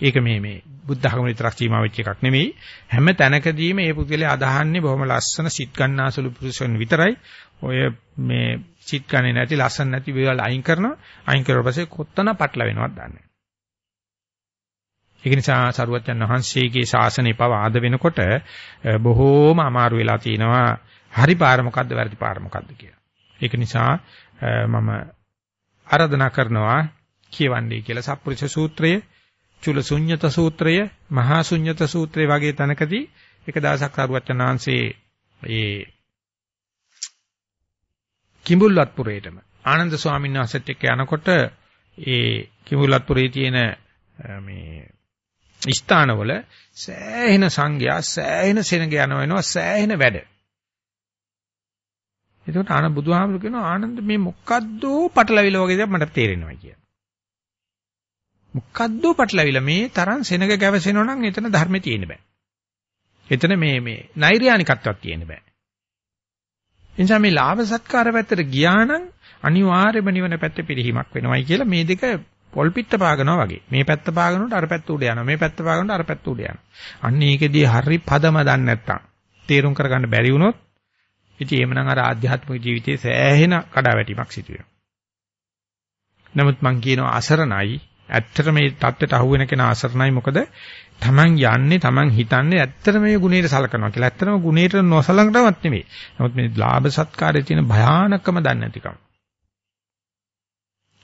ඒක මේ මේ බුද්ධ ධර්ම විතරක් සීමා වෙච්ච එකක් නෙමෙයි. හැම තැනකදීම මේ පුද්ගලයා අදහන්නේ බොහොම ලස්සන සිත් ගන්නාසුළු පුරුෂයන් විතරයි. ඔය මේ සිත් ගන්නේ නැති ලස්සන නැති වේවල් අයින් කරනවා. අයින් කරුවා පස්සේ කොත්තන පටල වෙනවද දන්නේ. ඒක නිසා සරුවච්චන් වහන්සේගේ ශාසනය පව ආද වෙනකොට බොහෝම අමාරු වෙලා තිනවා හරි පාර මොකද්ද වැරදි පාර මොකද්ද කියලා. ඒක නිසා මම ආරාධනා කරනවා කියවන්නේ කියලා සප්පුරුෂ සූත්‍රය, චුල ශුන්්‍යත සූත්‍රය, මහා ශුන්්‍යත සූත්‍රය වගේ තැනකදී එක දවසක් සරුවච්චන් වහන්සේ ඒ කිඹුල්වත්පුරේටම ආනන්ද ස්වාමීන් වහන්සේත් එක්ක යනකොට ඒ කිඹුල්වත්පුරේ තියෙන මේ ස්ථානවල සෑහෙන සංඝයා සෑහෙන සෙනග යනවා වෙනවා සෑහෙන වැඩ. එතකොට ආන බුදුහාමුදුරු කියනවා ආනන්ද මේ මොකද්ද පටලවිල වගේ දෙයක් මට තේරෙනවා කියලා. මොකද්ද පටලවිල මේ තරම් සෙනග ගැවසෙනවා නම් එතන ධර්මෙ තියෙන්න බෑ. එතන මේ මේ නෛර්යානිකත්වයක් තියෙන්න බෑ. එනිසා මේ ලාභ සත්කාර පැත්තට ගියා නම් අනිවාර්යයෙන්ම නිවන පැත්තේ පිළිහිමක් වෙනවයි කියලා මේ දෙක පොල් පිට පාගනවා වගේ. මේ පැත්ත පාගනකොට අර පැත්ත උඩ යනවා. මේ පැත්ත පාගනකොට අර පැත්ත උඩ යනවා. අන්න ඒකෙදී හරි පදම දන්නේ නැත්තම් තේරුම් කරගන්න බැරි වුණොත් ඉතින් එහෙමනම් අර ආධ්‍යාත්මික ජීවිතයේ සෑහෙන කඩාවැටීමක් සිදු වෙනවා. නමුත් මං කියනවා අසරණයි. ඇත්තට මේ தත්ත්වයට අහු වෙන කෙනා අසරණයි මොකද? Taman යන්නේ Taman හිතන්නේ ඇත්තට මේ ගුණයට සලකනවා කියලා. ඇත්තටම ගුණයට නොසලකනවත් නෙමෙයි. නමුත් මේ ලාභ සත්කාරයේ තියෙන භයානකම දන්නේ නැතිකම.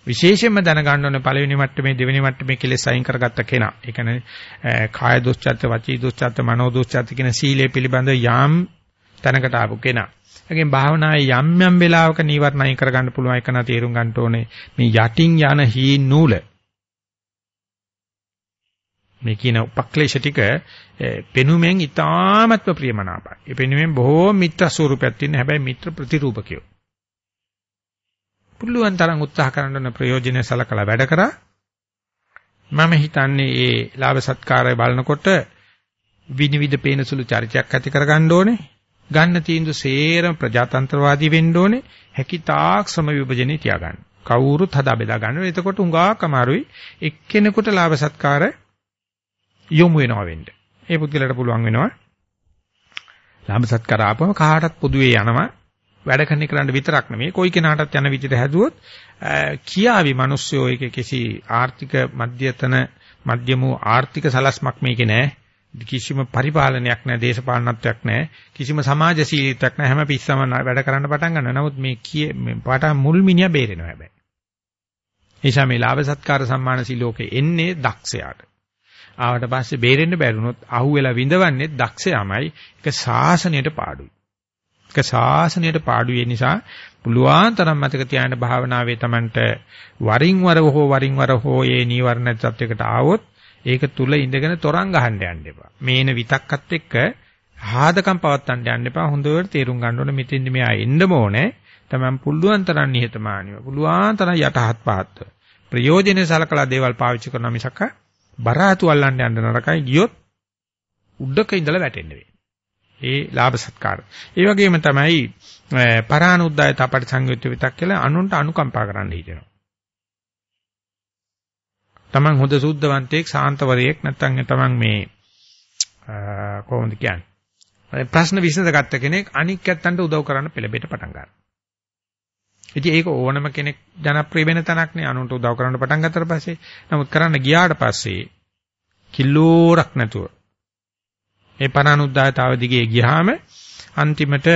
විශේෂයෙන්ම දැනගන්න ඕනේ පළවෙනි මට්ටමේ දෙවෙනි මට්ටමේ කෙලෙස් අයින් කරගත්ත කෙනා. ඒ කියන්නේ කාය දුස්චර්ත, වචී දුස්චර්ත, මනෝ දුස්චර්ත කියන සීලය පිළිබඳ යම් තැනකට ආපු කෙනා. ඒකෙන් භාවනායේ යම් යම් වෙලාවක නීවරණ අයින් කරගන්න පුළුවන් එක නා තේරුම් ගන්න ඕනේ. මේ යටින් යන හීන් නූල. මේ කියන උපක්ලේශ ටික පෙනුමෙන් ඊ타මත්ව ප්‍රියමනාපයි. ඒ පෙනුමෙන් බොහෝ මිත්‍ර ස්වරූපයක් තියෙන හැබැයි මිත්‍ර ප්‍රතිරූපකයෝ. පුළුවන් තරම් උත්සාහ කරන්න ප්‍රයෝජනෙ සලකලා වැඩ කරා. මම හිතන්නේ ඒ ලාභ සත්කාරය බලනකොට විනිවිද පේන සුළු චරිතයක් ඇති කරගන්න ඕනේ. ගන්න තීන්දුව සේරම ප්‍රජාතන්ත්‍රවාදී වෙන්න ඕනේ. හැකිතාක් ශ්‍රම විභජනේ තියාගන්න. කවුරුත් හදා බෙදා ගන්න එතකොට උඟාක් අමාරුයි එක්කෙනෙකුට ලාභ සත්කාර යොමු වෙනවා වෙන්න. ඒ පුද්ගලයාට පුළුවන් වෙනවා ලාභ සත්කාර ආපම කාටත් පොදුවේ යනවා. වැඩ කරන කරන්න විතරක් නෙමෙයි. කොයි කෙනාටත් යන විදිහට හැදුවොත් කියාවි මිනිස්සුયો එක කිසි ආර්ථික මධ්‍යතන මධ්‍යම ආර්ථික සලස්මක් මේකේ නෑ. කිසිම පරිපාලනයක් නෑ දේශපාලනත්වයක් නෑ. කිසිම සමාජශීලීත්වයක් නෑ. හැම පිස්සම වැඩ කරන්න පටන් ගන්නවා. නමුත් මේ කිය මේ පාට මුල් මිනිහා බේරෙනවා හැබැයි. එනිසා මේ ලාභ සත්කාර සම්මාන සිලෝකේ එන්නේ දක්ෂයාට. ආවට පස්සේ බේරෙන්න බැරුණොත් අහුවෙලා විඳවන්නේ දක්ෂයාමයි. ඒක සාසනයට පාඩුයි. ඒක ශාසනයට පාඩු වෙන නිසා පුළුවන් තරම් මතක තියාගන්න භාවනාවේ Tamanට වරින් වර හෝ වරින් වර හෝ ඒ නීවරණ තත්වයකට ආවොත් ඒක තුල ඉඳගෙන තරංග ගහන්න යන්න එපා. මේන විතක්කත් එක්ක ආහදකම් පවත්තන්න යන්න එපා. හොඳට තේරුම් ගන්න ඕනේ මෙතෙන්දි මෙයා එන්නම ඕනේ. Taman පුළුවන් තරම් නිහතමානීව පුළුවන් තරම් යටහත් පහත්ව ප්‍රයෝජනෙ සලකලා දේවල් පාවිච්චි කරනවා මිසක් බරාතු අල්ලන්න යන්න නරකයි ගියොත් උඩක ඉඳලා වැටෙන්න වෙයි. ඒ ලාභ සත්කාර. ඒ වගේම තමයි පරානුද්දාය තපට සංයුක්ත විතක් කියලා අනුන්ට අනුකම්පා කරන්න හිතෙනවා. තමන් හොඳ සුද්ධවන්තයෙක් සාන්තවරයෙක් නැත්නම් තමන් මේ කොහොමද කියන්නේ? ප්‍රශ්න විසඳගත්ත කෙනෙක් අනික් ඇත්තන්ට උදව් කරන්න පෙළඹෙට පටන් ගන්නවා. ඉතින් ඒක ඕනම කෙනෙක් ජනප්‍රිය වෙන තැනක් නේ අනුන්ට උදව් කරන්න පටන් ගත්තට පස්සේ. නමුත් කරන්න ගියාට පස්සේ කිලෝරක් නැතුව මේ පරානුද්දායතාව දිගේ ගියාම අන්තිමට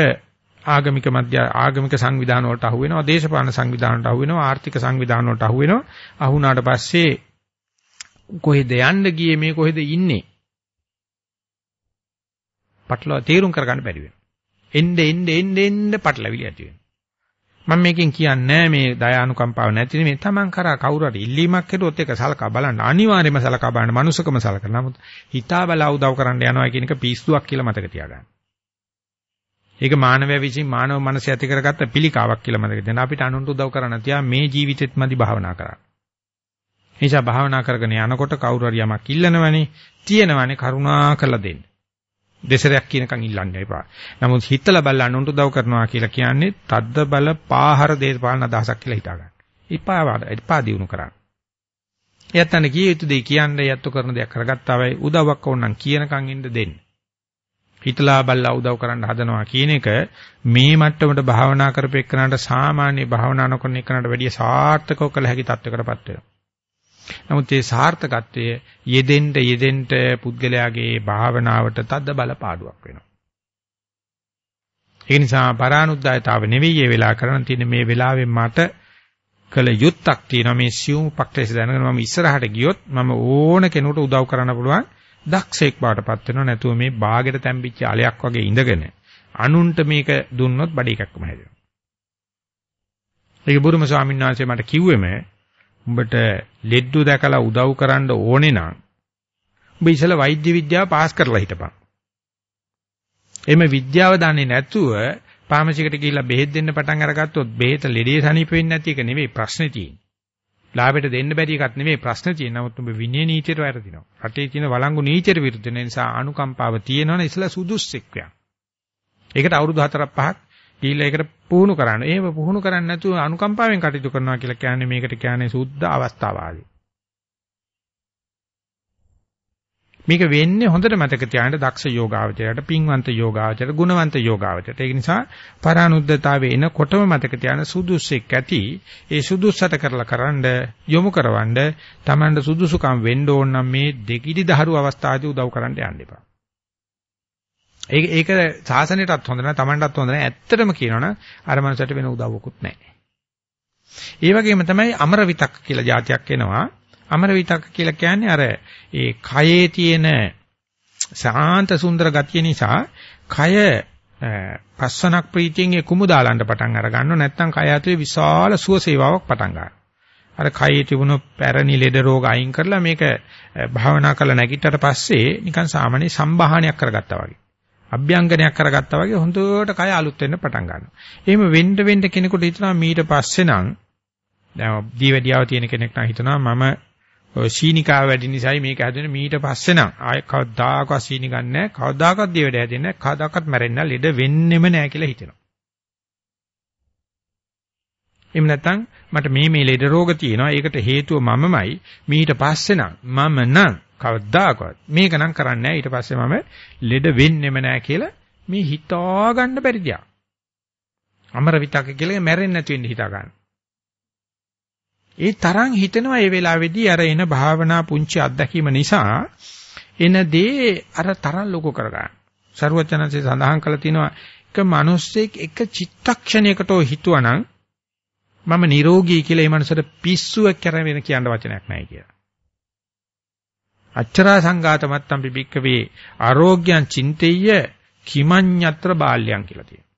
ආගමික මධ්‍ය ආගමික සංවිධාන වලට අහු වෙනවා දේශපාලන සංවිධානවලට අහු වෙනවා ආර්ථික සංවිධාන වලට අහු වෙනවා. අහුණාට පස්සේ කොහෙද යන්න ගියේ මේ කොහෙද ඉන්නේ? පටලවා තේරුම් කරගන්න බැරි වෙනවා. එන්න එන්න එන්න එන්න පටලවිලි ඇති වෙනවා. මම මේකෙන් කියන්නේ මේ දයානුකම්පාව නැති නෙමෙයි Taman කරා කවුරු හරි ඉල්ලීමක් කෙරුවොත් ඒක සලකා බලන්න අනිවාර්යයෙන්ම සලකා බලන්න මනුස්සකම සලකන නමුත් හිතා බලා උදව් කරන්න යනවා කියන එක පිස්සුවක් කියලා මතක තියාගන්න. ඒක මානවය විසින් මානව මනස ඇති කරගත්ත පිළිකාවක් කියලා මතක තියාගන්න. අපිට අනුන්ට උදව් කරන්න තියා මේ ජීවිතෙත් මදි භාවනා කරන්න. නිසා භාවනා කරගෙන යනකොට කවුරු හරි යමක් ඉල්ලනවනේ තියෙනවනේ කරුණා කළ දෙන්න. දෙසරයක් කියනකන් ඉල්ලන්න එපා. නමුත් හිතලා බලලා අනුන්ට උදව් කරනවා කියලා කියන්නේ තද්ද බල පාහර දේශපාලන අදහසක් කියලා හිතා ගන්න. එපා එපා දිනු කරන්න. එයත්න කිය යුතු දෙය කියන්නේ යත්තු කරන දෙයක් කරගත්තා වෙයි උදව්වක් ඕනනම් කියනකන් ඉන්න දෙන්න. හිතලා බලලා උදව් කරන්න හදනවා කියන එක මේ මට්ටමට භාවනා කරපෙන්නට සාමාන්‍ය භාවනා නොකරන එකනට වැඩිය සාර්ථකව කළ හැකි තත්වයකටපත් වෙනවා. නමුත් ඒ සාර්ථකත්වය යෙදෙන්න යෙදෙන්න පුද්ගලයාගේ භාවනාවට තද්ද බල පාඩුවක් වෙනවා. ඒ නිසා පරානුද්යතාව නෙවෙයි මේ වෙලාව කරන්න තියෙන්නේ මේ වෙලාවේ මට කළ යුත්තක් තියෙනවා මේ සියුම් පක්ටේස දැනගෙන මම ඉස්සරහට ගියොත් මම ඕන කෙනෙකුට උදව් කරන්න පුළුවන් දක්ෂයෙක් බාටපත් වෙනවා නැතුව මේ ਬਾගෙට තැම්පිච්ච අලයක් වගේ ඉඳගෙන අනුන්ට මේක දුන්නොත් බඩ එකක්ම හැදෙනවා. ඒක බුදුම ස්වාමීන් වහන්සේ මට කිව්වෙම උඹට ලෙඩ්ඩු දැකලා උදව් කරන්න ඕනේ නම් උඹ ඉතල වෛද්‍ය විද්‍යාව පාස් කරලා හිටපන්. එimhe විද්‍යාව දන්නේ නැතුව ෆාමසිකට ගිහිල්ලා බෙහෙත් දෙන්න පටන් අරගත්තොත් බෙහෙත ලෙඩේ සනීප වෙන්නේ නැති එක නෙවෙයි ප්‍රශ්නේ තියෙන්නේ. ලාභයට දෙන්න බැරි එකක් නෙවෙයි ප්‍රශ්නේ තියෙන්නේ. නමුත් උඹ විනය නීතියට වැරදිනවා. රටේ තියෙන වළංගු නීතියට විරුද්ධ නිසා අනුකම්පාව තියෙනවනේ ඉතල සුදුස්සෙක් වෙනවා. ඒකට අවුරුදු 4ක් 5ක් ගිහිල්ලා ඒකට පුහුණු කරන්න. එහෙම පුහුණු කරන්නේ නැතුව අනුකම්පාවෙන් කටයුතු කරනවා කියලා කියන්නේ මේකට කියන්නේ සුද්ධ අවස්ථාවාදී. මේක වෙන්නේ හොඳට මතක තියාගන්න දක්ෂ යෝගාවචරයට, පින්වන්ත යෝගාවචරයට, ගුණවන්ත යෝගාවචරයට. ඒක නිසා පරානුද්දතාවේ එනකොටම මතක තියාගන්න සුදුස්සෙක් ඇති. ඒ සුදුස්සට කරලා කරන්න යොමු කරවන්න Tamanට සුදුසුකම් වෙන්න ඕන නම් මේ දෙකිඩි දහරු අවස්ථාවේදී උදව් කරන්න යන්න එපා. ඒක ඒක සාසනයටත් හොඳ නැහැ, Tamanටත් හොඳ නැහැ. ඇත්තටම කියනවනම් අර මනසට වෙන උදව්වකුත් නැහැ. ඒ වගේම තමයි අමර විතක් කියලා જાතියක් එනවා. අමර විතක් කියලා කියන්නේ අර ඒ කයේ තියෙන සාන්ත සුන්දර ගතිය නිසා කය පස්සනක් ප්‍රීතියෙන් කුමු දාලන්න පටන් අර ගන්නවා නැත්නම් කය ඇතුලේ විශාල සුවසේවාවක් පටන් ගන්නවා. අර කයේ තිබුණු පැරණි ලෙඩ රෝග අයින් කරලා මේක භාවනා කරලා නැගිටට පස්සේ නිකන් සාමාන්‍ය සම්බාහනයක් කරගත්තා වගේ. අභ්‍යංගනයක් කරගත්තා වගේ හොඳට කය අලුත් වෙන්න පටන් ගන්නවා. එහෙම වෙන්න වෙන්න කෙනෙකුට හිතනවා මීට පස්සේ නම් දැන් දීවැඩියාව තියෙන කෙනෙක් නම් හිතනවා මම ඔය සීනිකාව වැඩි නිසායි මේක හැදෙන්නේ මීට පස්සේ නම්. ආය කවදාකවත් සීනි ගන්න නැහැ. කවදාකවත් දීවැඩ හැදෙන්නේ නැහැ. කවදාකවත් මැරෙන්න ලෙඩ වෙන්නෙම නැහැ කියලා හිතෙනවා. එහෙම නැත්නම් මට මේ මේ ලෙඩ රෝග තියෙනවා. ඒකට හේතුව මමමයි. මීට පස්සේ නම් මම නම් කවදාකවත් මේක නම් කරන්නේ නැහැ ඊට පස්සේ මම ලෙඩ වෙන්නෙම නැහැ කියලා මේ හිතා ගන්න බැරි දෙයක්. අමර විතක කියලා මැරෙන්නේ නැති වෙන්න හිතා ගන්න. ඒ තරම් හිතෙනවා මේ වෙලාවේදී අර එන භාවනා පුංචි අත්දැකීම නිසා එන දේ අර තරම් ලොකු කරගන්න. ਸਰුවචනන්සේ සඳහන් කළ තියෙනවා එක මිනිස්සෙක් එක චිත්තක්ෂණයකට හිතුවනම් මම නිරෝගී කියලා ඒ මනුස්සට පිස්සුවක් කරගෙන කියන්න වචනයක් නැහැ කියලා. අච්චරා සංඝාත මත්තම් පිබික්කවේ ආරෝග්‍යං චින්තෙය්‍ය කිමඤ්ඤත්‍ර බාල්‍යං කියලා තියෙනවා.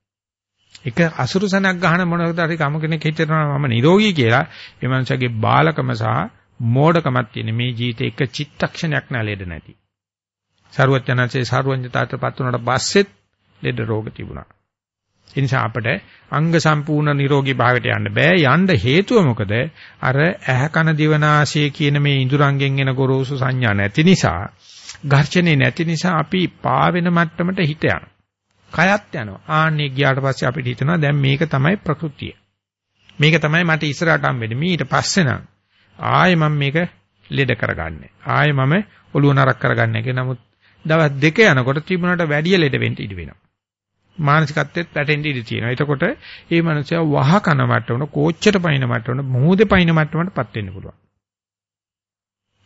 එක අසුරුසනක් ගහන මොනවාද හරි කම කෙනෙක් හිතනවා මම නිරෝගී කියලා ඒ මනුස්සයාගේ බාලකම සහ මෝඩකමක් තියෙන මේ ජීවිතේ එක චිත්තක්ෂණයක් නෑ ලෙඩ නැති. සරුවචනanse සරුවඤ්ඤතාවටපත් වුණාට පස්සෙත් ලෙඩ රෝග තිබුණා. ඒ නිසා අපිට අංග සම්පූර්ණ නිරෝගී භාවයට යන්න බෑ. යන්න හේතුව මොකද? අර ඇහ කන දිවනාශය කියන මේ ඉඳුරංගෙන් එන ගොරෝසු සංඥා නැති නිසා, ඝර්ෂණේ නැති නිසා අපි පාවෙන මට්ටමට හිත යනවා. කයත් යනවා. ආන්නේ ගියාට පස්සේ අපිට හිතෙනවා දැන් මේක තමයි ප්‍රകൃතිය. මේක තමයි මට ඉස්සරහට හම්බෙන්නේ. මීට පස්සේ නම් ආයේ මම මේක ලෙඩ කරගන්නේ. ආයේ මම ඔළුව නරක් කරගන්නේ. ඒක නමුත් දවස් දෙක යනකොට තිබුණාට වැඩි ලෙඩ වෙන්න ඉඩ වෙනවා. මානසිකත්වෙත් වැටෙන්න ඉඩ තියෙනවා. එතකොට මේ මනුස්සයා වහ කන මට්ටමන කෝච්චර පයින් මට්ටමන මොහොතේ පයින් මට්ටමටපත් වෙන්න පුළුවන්.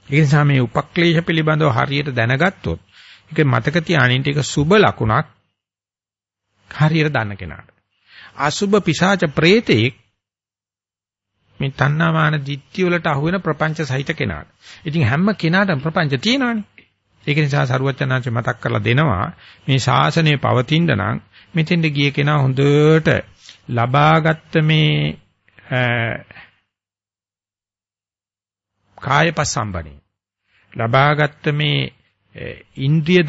ඒ නිසා මේ උපක්ලේශ පිළිබඳව හරියට දැනගත්තොත් ඒක මතක තියානින්න ඒක සුබ ලකුණක් හරියට දන්න කෙනාට. අසුබ පිසාච ප්‍රේතෙක් මේ තණ්හාමාන දිට්ඨිය වලට අහු වෙන ප්‍රපංච සහිත කෙනාට. ඉතින් හැම කෙනාටම ප්‍රපංච තියෙනවානේ. ඒක නිසා සරුවචනාංශ මතක් කරලා දෙනවා මේ ශාසනය පවතින්න නම් මෙතෙන්ද ගිය කෙනා හොඳට ලබාගත්ත මේ කායපසම්බනේ. ලබාගත්ත මේ ඉන්ද්‍රිය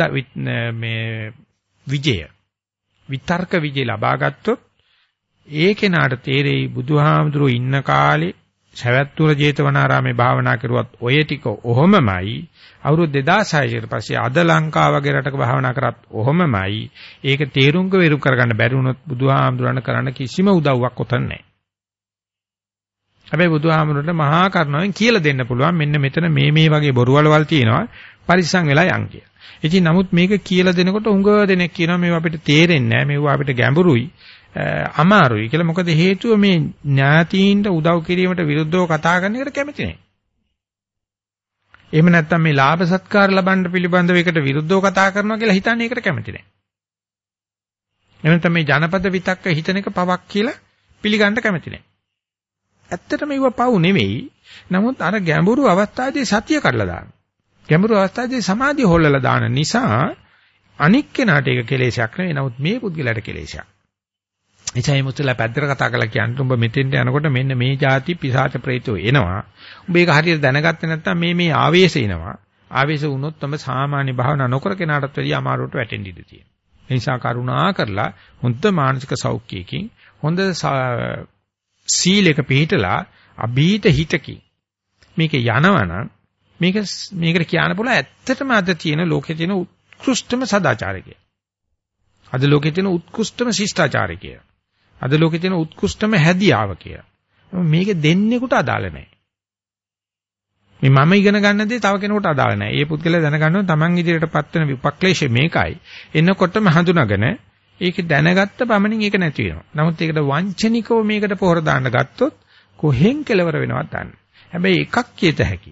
මේ විජය විතර්ක විජය ලබාගත්තොත් ඒ කෙනාට තේරෙයි බුදුහාමුදුරුවෝ ඉන්න කාලේ සවැත්තුර ජේතවනාරාමේ භාවනා කරුවත් ඔය ටික ඔහොමමයි. අවුරුදු 2600 කට පස්සේ අද ලංකාව වගේ රටක භාවනා කරත් ඔහොමමයි. ඒක තේරුම්ක වෙරු කරගන්න බැරි වුණොත් බුදුහාමුදුරණ කරන්න කිසිම උදව්වක් ඔතන නැහැ. හැබැයි බුදුහාමුදුරන්ට මහා කරුණාවෙන් කියලා දෙන්න පුළුවන් මෙන්න මෙතන මේ මේ වගේ බොරුවලවල් තියෙනවා. පරිස්සම් වෙලා යන් කිය. ඉතින් නමුත් මේක කියලා දෙනකොට උඟ දෙනෙක් කියනවා මේව අපිට තේරෙන්නේ නැහැ. මේව අපිට ගැඹුරුයි. අමාරුයි කියලා මොකද හේතුව මේ ඥාතීන්ට උදව් කිරීමට විරුද්ධව කතා කරන එකට කැමති නැහැ. එහෙම නැත්නම් මේ ලාභ සත්කාර ලබන්න පිළිබඳව එකට විරුද්ධව කතා කරනවා කියලා හිතන්නේ ඒකට කැමති නැහැ. එහෙම නැත්නම් මේ ජනපද විතක්ක හිතන එක පවක් කියලා පිළිගන්න කැමති නැහැ. ඇත්තටම ඒව පව් නෙවෙයි. නමුත් අර ගැඹුරු අවස්ථාවේදී සතිය කඩලා දානවා. ගැඹුරු අවස්ථාවේදී සමාධිය හොල්ලලා දාන නිසා අනික් කෙනාට ඒක කෙලේශයක් නෙවෙයි. නමුත් මේ පුද්ගලයාට කෙලේශයක්. එචයි මුතුලා පැද්දට කතා කරලා කියන්න උඹ මෙතෙන්ට යනකොට මෙන්න මේ જાති පිසාච ප්‍රේතෝ එනවා. උඹ ඒක හරියට දැනගත්තේ නැත්නම් මේ මේ ආවේශ එනවා. ආවේශ වුණොත් තම සාමාන්‍ය භාවනා නොකර කෙනාටත් වැඩිය අමාරුවට වැටෙන්න ඉඩ තියෙනවා. ඒ නිසා කරුණා කරලා හොඳ මානසික සෞඛ්‍යයකින් හොඳ සීලයක පිළිහිටලා අභීත හිතකින් මේක යනවනම් මේක මේකට කියන්න පුළුවන් ඇත්තටම අද තියෙන ලෝකේ තියෙන උත්කෘෂ්ඨම සදාචාරය අද ලෝකේ තියෙන උත්කෘෂ්ඨම ශිෂ්ටාචාරය කියලා. අද ලෝකේ තියෙන උත්කෘෂ්ඨම හැදියාව කියලා. මේක දෙන්නෙකුට අදාළ නැහැ. මේ මම ඉගෙන ගන්න දේ තව කෙනෙකුට අදාළ නැහැ. ඒ පුද්ගලයා දැනගන්නවා තමන් ඉදිරියටපත් වෙන විපක්ලේශය මේකයි. එන්නකොටම හඳුනාගෙන ඒක දැනගත්ත පමණින් ඒක නැති වෙනවා. නමුත් ඒකට වංචනිකව මේකට පොහොර දාන්න ගත්තොත් කොහෙන් කෙලවර වෙනවද දන්නේ. හැබැයි එකක් කියත හැකි.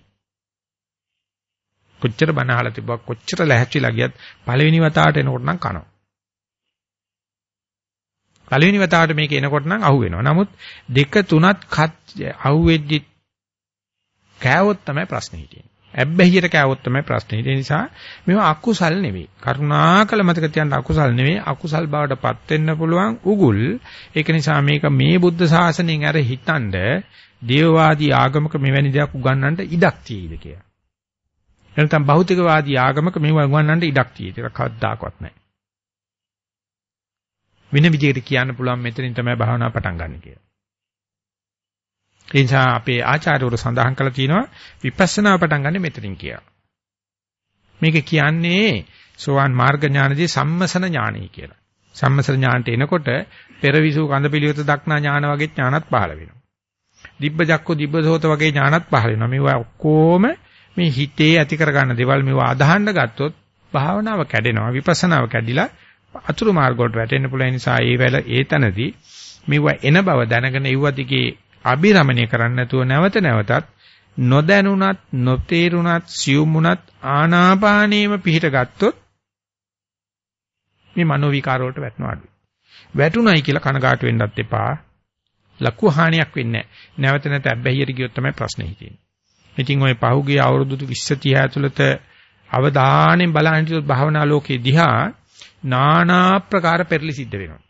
කොච්චර බණ අහලා තිබ්බා කොච්චර ලැහැච්චිලා ගියත් පළවෙනි වතාවට එනකොට නම් කනවා. පළවෙනි වතාවට මේක එනකොට නම් අහු වෙනවා. නමුත් දෙක තුනත් අහුවෙද්දි කෑවොත් තමයි ප්‍රශ්නේ හිටින්නේ. ඇබ්බැහියට කෑවොත් තමයි ප්‍රශ්නේ හිටින්නේ. ඒ නිසා මේවා අකුසල් නෙවෙයි. කරුණාකල මතක තියන්න අකුසල් නෙවෙයි. අකුසල් බවටපත් වෙන්න පුළුවන් උගුල්. ඒක නිසා මේක මේ බුද්ධ ශාසනයෙන් අර හිතනද දේවවාදී ආගමක මෙවැනි දෙයක් උගන්වන්නට ඉඩක් තියෙයිද කියලා. එනතම් භෞතිකවාදී ආගමක මේවා උගන්වන්නට ඉඩක් තියෙයිද? ඒක කවදාකවත් නැහැ. වෙන විදිහකට කියන්න පුළුවන් මෙතනින් තමයි භාවනා පටන් ගන්න කියලා. ඒ නිසා අපේ ආචාර්යවරු සඳහන් කළා තියෙනවා විපස්සනා පටන් ගන්න මෙතනින් කියලා. මේක කියන්නේ සෝවාන් මාර්ග ඥානදී සම්මසන ඥානයි කියලා. සම්මසන ඥානට එනකොට පෙරවිසු කඳ පිළිවෙත දක්නා ඥාන වගේ ඥානත් පහළ වෙනවා. දිබ්බ ජක්කෝ දිබ්බසෝත වගේ ඥානත් පහළ වෙනවා. මේවා ඔක්කොම මේ හිතේ ඇති කරගන්න දේවල් මේවා අදහන්න ගත්තොත් භාවනාව කැඩෙනවා. විපස්සනාව කැඩිලා අතුරු මාර්ග වලට වැටෙන්න පුළුවන් නිසා ඒ වෙල ඒ තැනදී මෙව එන බව දැනගෙන ඒව දිගේ අභිරමණය කරන්න නැතුව නැවත නැවතත් නොදැනුණත් නොතේරුණත් සියුම්ුණත් ආනාපානීයම පිහිට ගත්තොත් මේ මනෝ විකාර වලට වැටෙනවා අඩුයි. වැටුණයි කියලා කනගාටු වෙන්නත් එපා. ලකු හානියක් වෙන්නේ නැහැ. නැවත නැවත අබ්බැහියට ගියොත් තමයි ප්‍රශ්නේ හිතෙන්නේ. ඉතින් ওই පහුගිය අවුරුදු 20 30 ඇතුළත අවධානයෙන් බලන හිටියොත් භාවනා ලෝකේ දිහා නානා ප්‍රකාර පෙරලි සිද්ධ වෙනවා.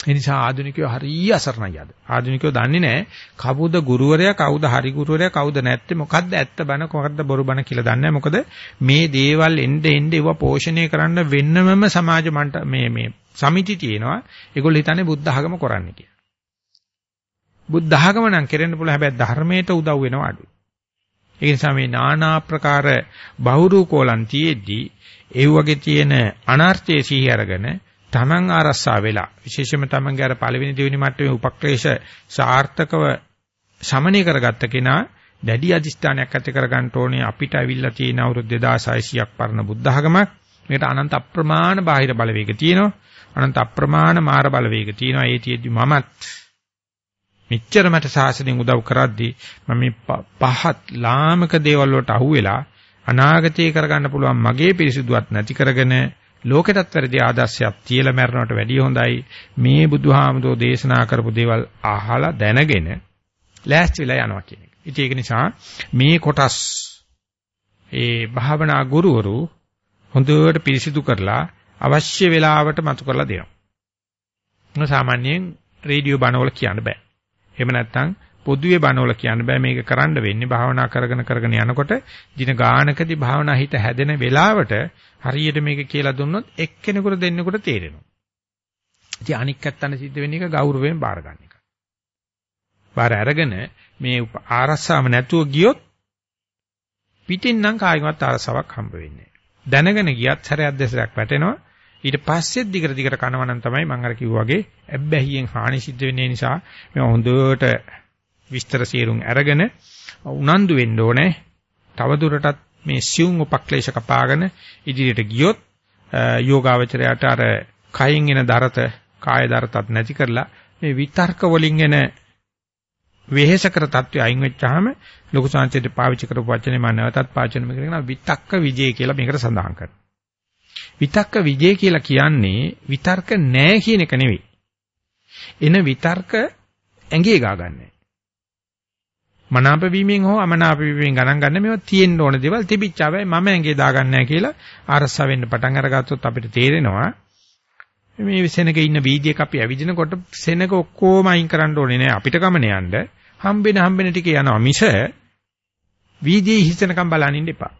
ඒ නිසා ආධුනිකයෝ හරිය අසරණයි අද. ආධුනිකයෝ දන්නේ නැහැ කවුද ගුරුවරයා කවුද හරි ගුරුවරයා කවුද නැත්තේ මොකද්ද ඇත්ත බන මොකද්ද බොරු බන කියලා දන්නේ මොකද මේ දේවල් එnde එnde ඒවා පෝෂණය කරන්න වෙන්නමම සමාජ මණ්ඩ මේ මේ සමිති තියෙනවා. ඒගොල්ලෝ හිතන්නේ බුද්ධ ආගම කරන්නේ කියලා. බුද්ධ ආගම නම් කෙරෙන්න පුළුවන් හැබැයි ධර්මයට උදව් වෙනවා අඩුයි. ඒ නිසා මේ নানা ආකාර බහුරූකෝලන් තියේදී ඒ වගේ තියෙන අනර්ථයේ සිහි අරගෙන තමන් ආරස්සා වෙලා විශේෂයෙන්ම තමන්ගේ අර පළවෙනි දෙවෙනි මට්ටමේ උපක්‍රේෂ සාර්ථකව සමනය කරගත්ත කෙනා දැඩි අදිස්ථානයක් ඇති කරගන්න ඕනේ අපිට අවිල්ලා තියෙන අවුරුදු 2600ක් පරණ බුද්ධ ධර්මයක් මේකට අනන්ත අප්‍රමාණ බාහිර බලවේග තියෙනවා. අනන්ත අප්‍රමාණ මාර බලවේග තියෙනවා. ඒ තියෙද්දි මමත් මෙච්චර මට සාසනෙන් උදව් කරද්දී මම මේ පහත් ලාමක දේවල් වලට අහුවෙලා අනාගතේ කරගන්න පුළුවන් මගේ පිරිසුදුවත් නැති කරගෙන ලෝකෙටත් වැඩි ආදර්ශයක් තියලා මැරනවට වැඩිය හොඳයි මේ බුදුහාමුදුරෝ දේශනා කරපු දේවල් අහලා දැනගෙන ලෑස්ති වෙලා යනවා කියන එක. ඉතින් ඒක නිසා මේ කොටස් ඒ භාවනා ගුරුවරු හොඳට පිරිසිදු කරලා අවශ්‍ය වෙලාවට මතු කරලා දෙනවා. සාමාන්‍යයෙන් රේඩියෝ බණවල කියන්න බෑ. එහෙම නැත්නම් පොදුවේ බණවල කියන්න බෑ මේක කරන්න වෙන්නේ භාවනා කරගෙන කරගෙන යනකොට දින ගානකදී භාවනා හිත හැදෙන වෙලාවට හරියට මේක කියලා දුන්නොත් එක්කෙනෙකුට දෙන්නෙකුට තේරෙනවා. ඉතින් අනික් ඇත්තන සිද්ධ වෙන්නේ එක ගෞරවයෙන් බාර ගන්න එක. බාර අරගෙන මේ ආරස්සාව නැතුව ගියොත් පිටින් නම් කායිමත් ආරසාවක් හම්බ වෙන්නේ දැනගෙන ගියත් සැරයක් දෙසරක් වැටෙනවා ඊට පස්සෙත් දිගට දිගට කනවනම් තමයි මම අර කිව්වා වගේ ඇබ්බැහියෙන් හානි සිද්ධ වෙන්නේ නිසා මේ හොඳට විස්තර සියරුම් අරගෙන උනන්දු වෙන්න ඕනේ තවදුරටත් මේ සියුම් උපක්ලේශ කපාගෙන ඉදිරියට ගියොත් යෝගාවචරයට අර කයින් එන දරත කාය දරතත් නැති කරලා මේ විතර්ක වලින් එන වෙහෙසකර தත්වය අයින් වෙච්චාම ලොකු සංචේත පාවිච්චි කරපු වචනේ මම නැවතත් පාවිච්චි කරනවා විතක්ක විජේ කියලා මේකට සඳහන් කරනවා. විතක්ක විජේ කියලා කියන්නේ විතර්ක නැහැ කියන එක නෙවෙයි. එන විතර්ක ඇඟේ ගාගන්නේ. මනාප වීමෙන් හෝ අමනාප වීමෙන් ගණන් ගන්න මේවා තියෙන්න ඕන දේවල් තිබිච්චාවයි මම ඇඟේ දාගන්නේ කියලා ආරස්සා වෙන්න පටන් අරගත්තොත් අපිට තේරෙනවා මේ සෙනක ඉන්න වීදියේක අපි ඇවිදිනකොට සෙනක ඔක්කොම අයින් කරන්න ඕනේ නෑ අපිට ගමන යන්න හම්බෙන හම්බෙන ටික යනවා මිස වීදියේ හිස්සනකම් බලන් ඉන්න එපා.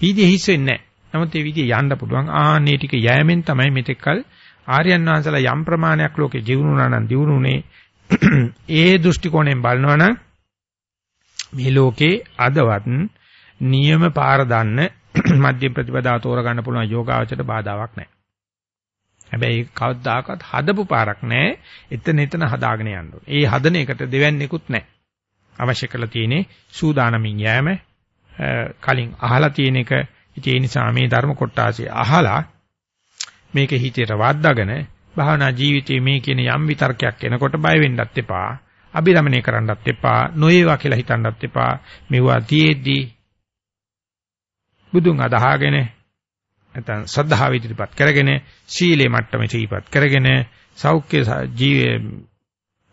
වීදියේ හිස් වෙන්නේ නැහැ. නමුත් මේ වීදියේ යන්න පුළුවන්. ආන්නේ ටික යෑමෙන් තමයි මෙතෙක්කල් ආර්යයන් වහන්සේලා යම් ප්‍රමාණයක් ලෝකේ ජීවුණා නම් දිනුනේ [clears throat] ඒ දෘෂ්ටි කෝණයෙන් බලනවනම් මේ ලෝකේ අදවත් නියම පාර දන්න [clears throat] මධ්‍ය ප්‍රතිපදාව තෝරගන්න පුළුවන් යෝගාවචරයට බාධාවක් නැහැ. හැබැයි කවදාකවත් හදපු පාරක් නැහැ. එතන එතන හදාගෙන යන්න ඕනේ. ඒ හදන එකට දෙවන්නේකුත් නැහැ. අවශ්‍ය කරලා තියෙන්නේ සූදානමින් යෑම කලින් අහලා තියෙන එක ඉතින් ඒ නිසා මේ ධර්ම කොටාසේ අහලා මේක හිතේට වද්දාගෙන භාවනා ජීවිතයේ මේ කියන යම් විතර්කයක් එනකොට බය වෙන්නත් එපා අභිරමණය කරන්නත් එපා නොයේවා කියලා හිතන්නත් එපා මෙවුවා තියේදී බුදුන් අදහාගෙන නැත්නම් සද්ධාව ඉදිරිපත් කරගෙන සීලේ මට්ටමේ ඉදිරිපත් කරගෙන සෞඛ්‍ය ජීවේ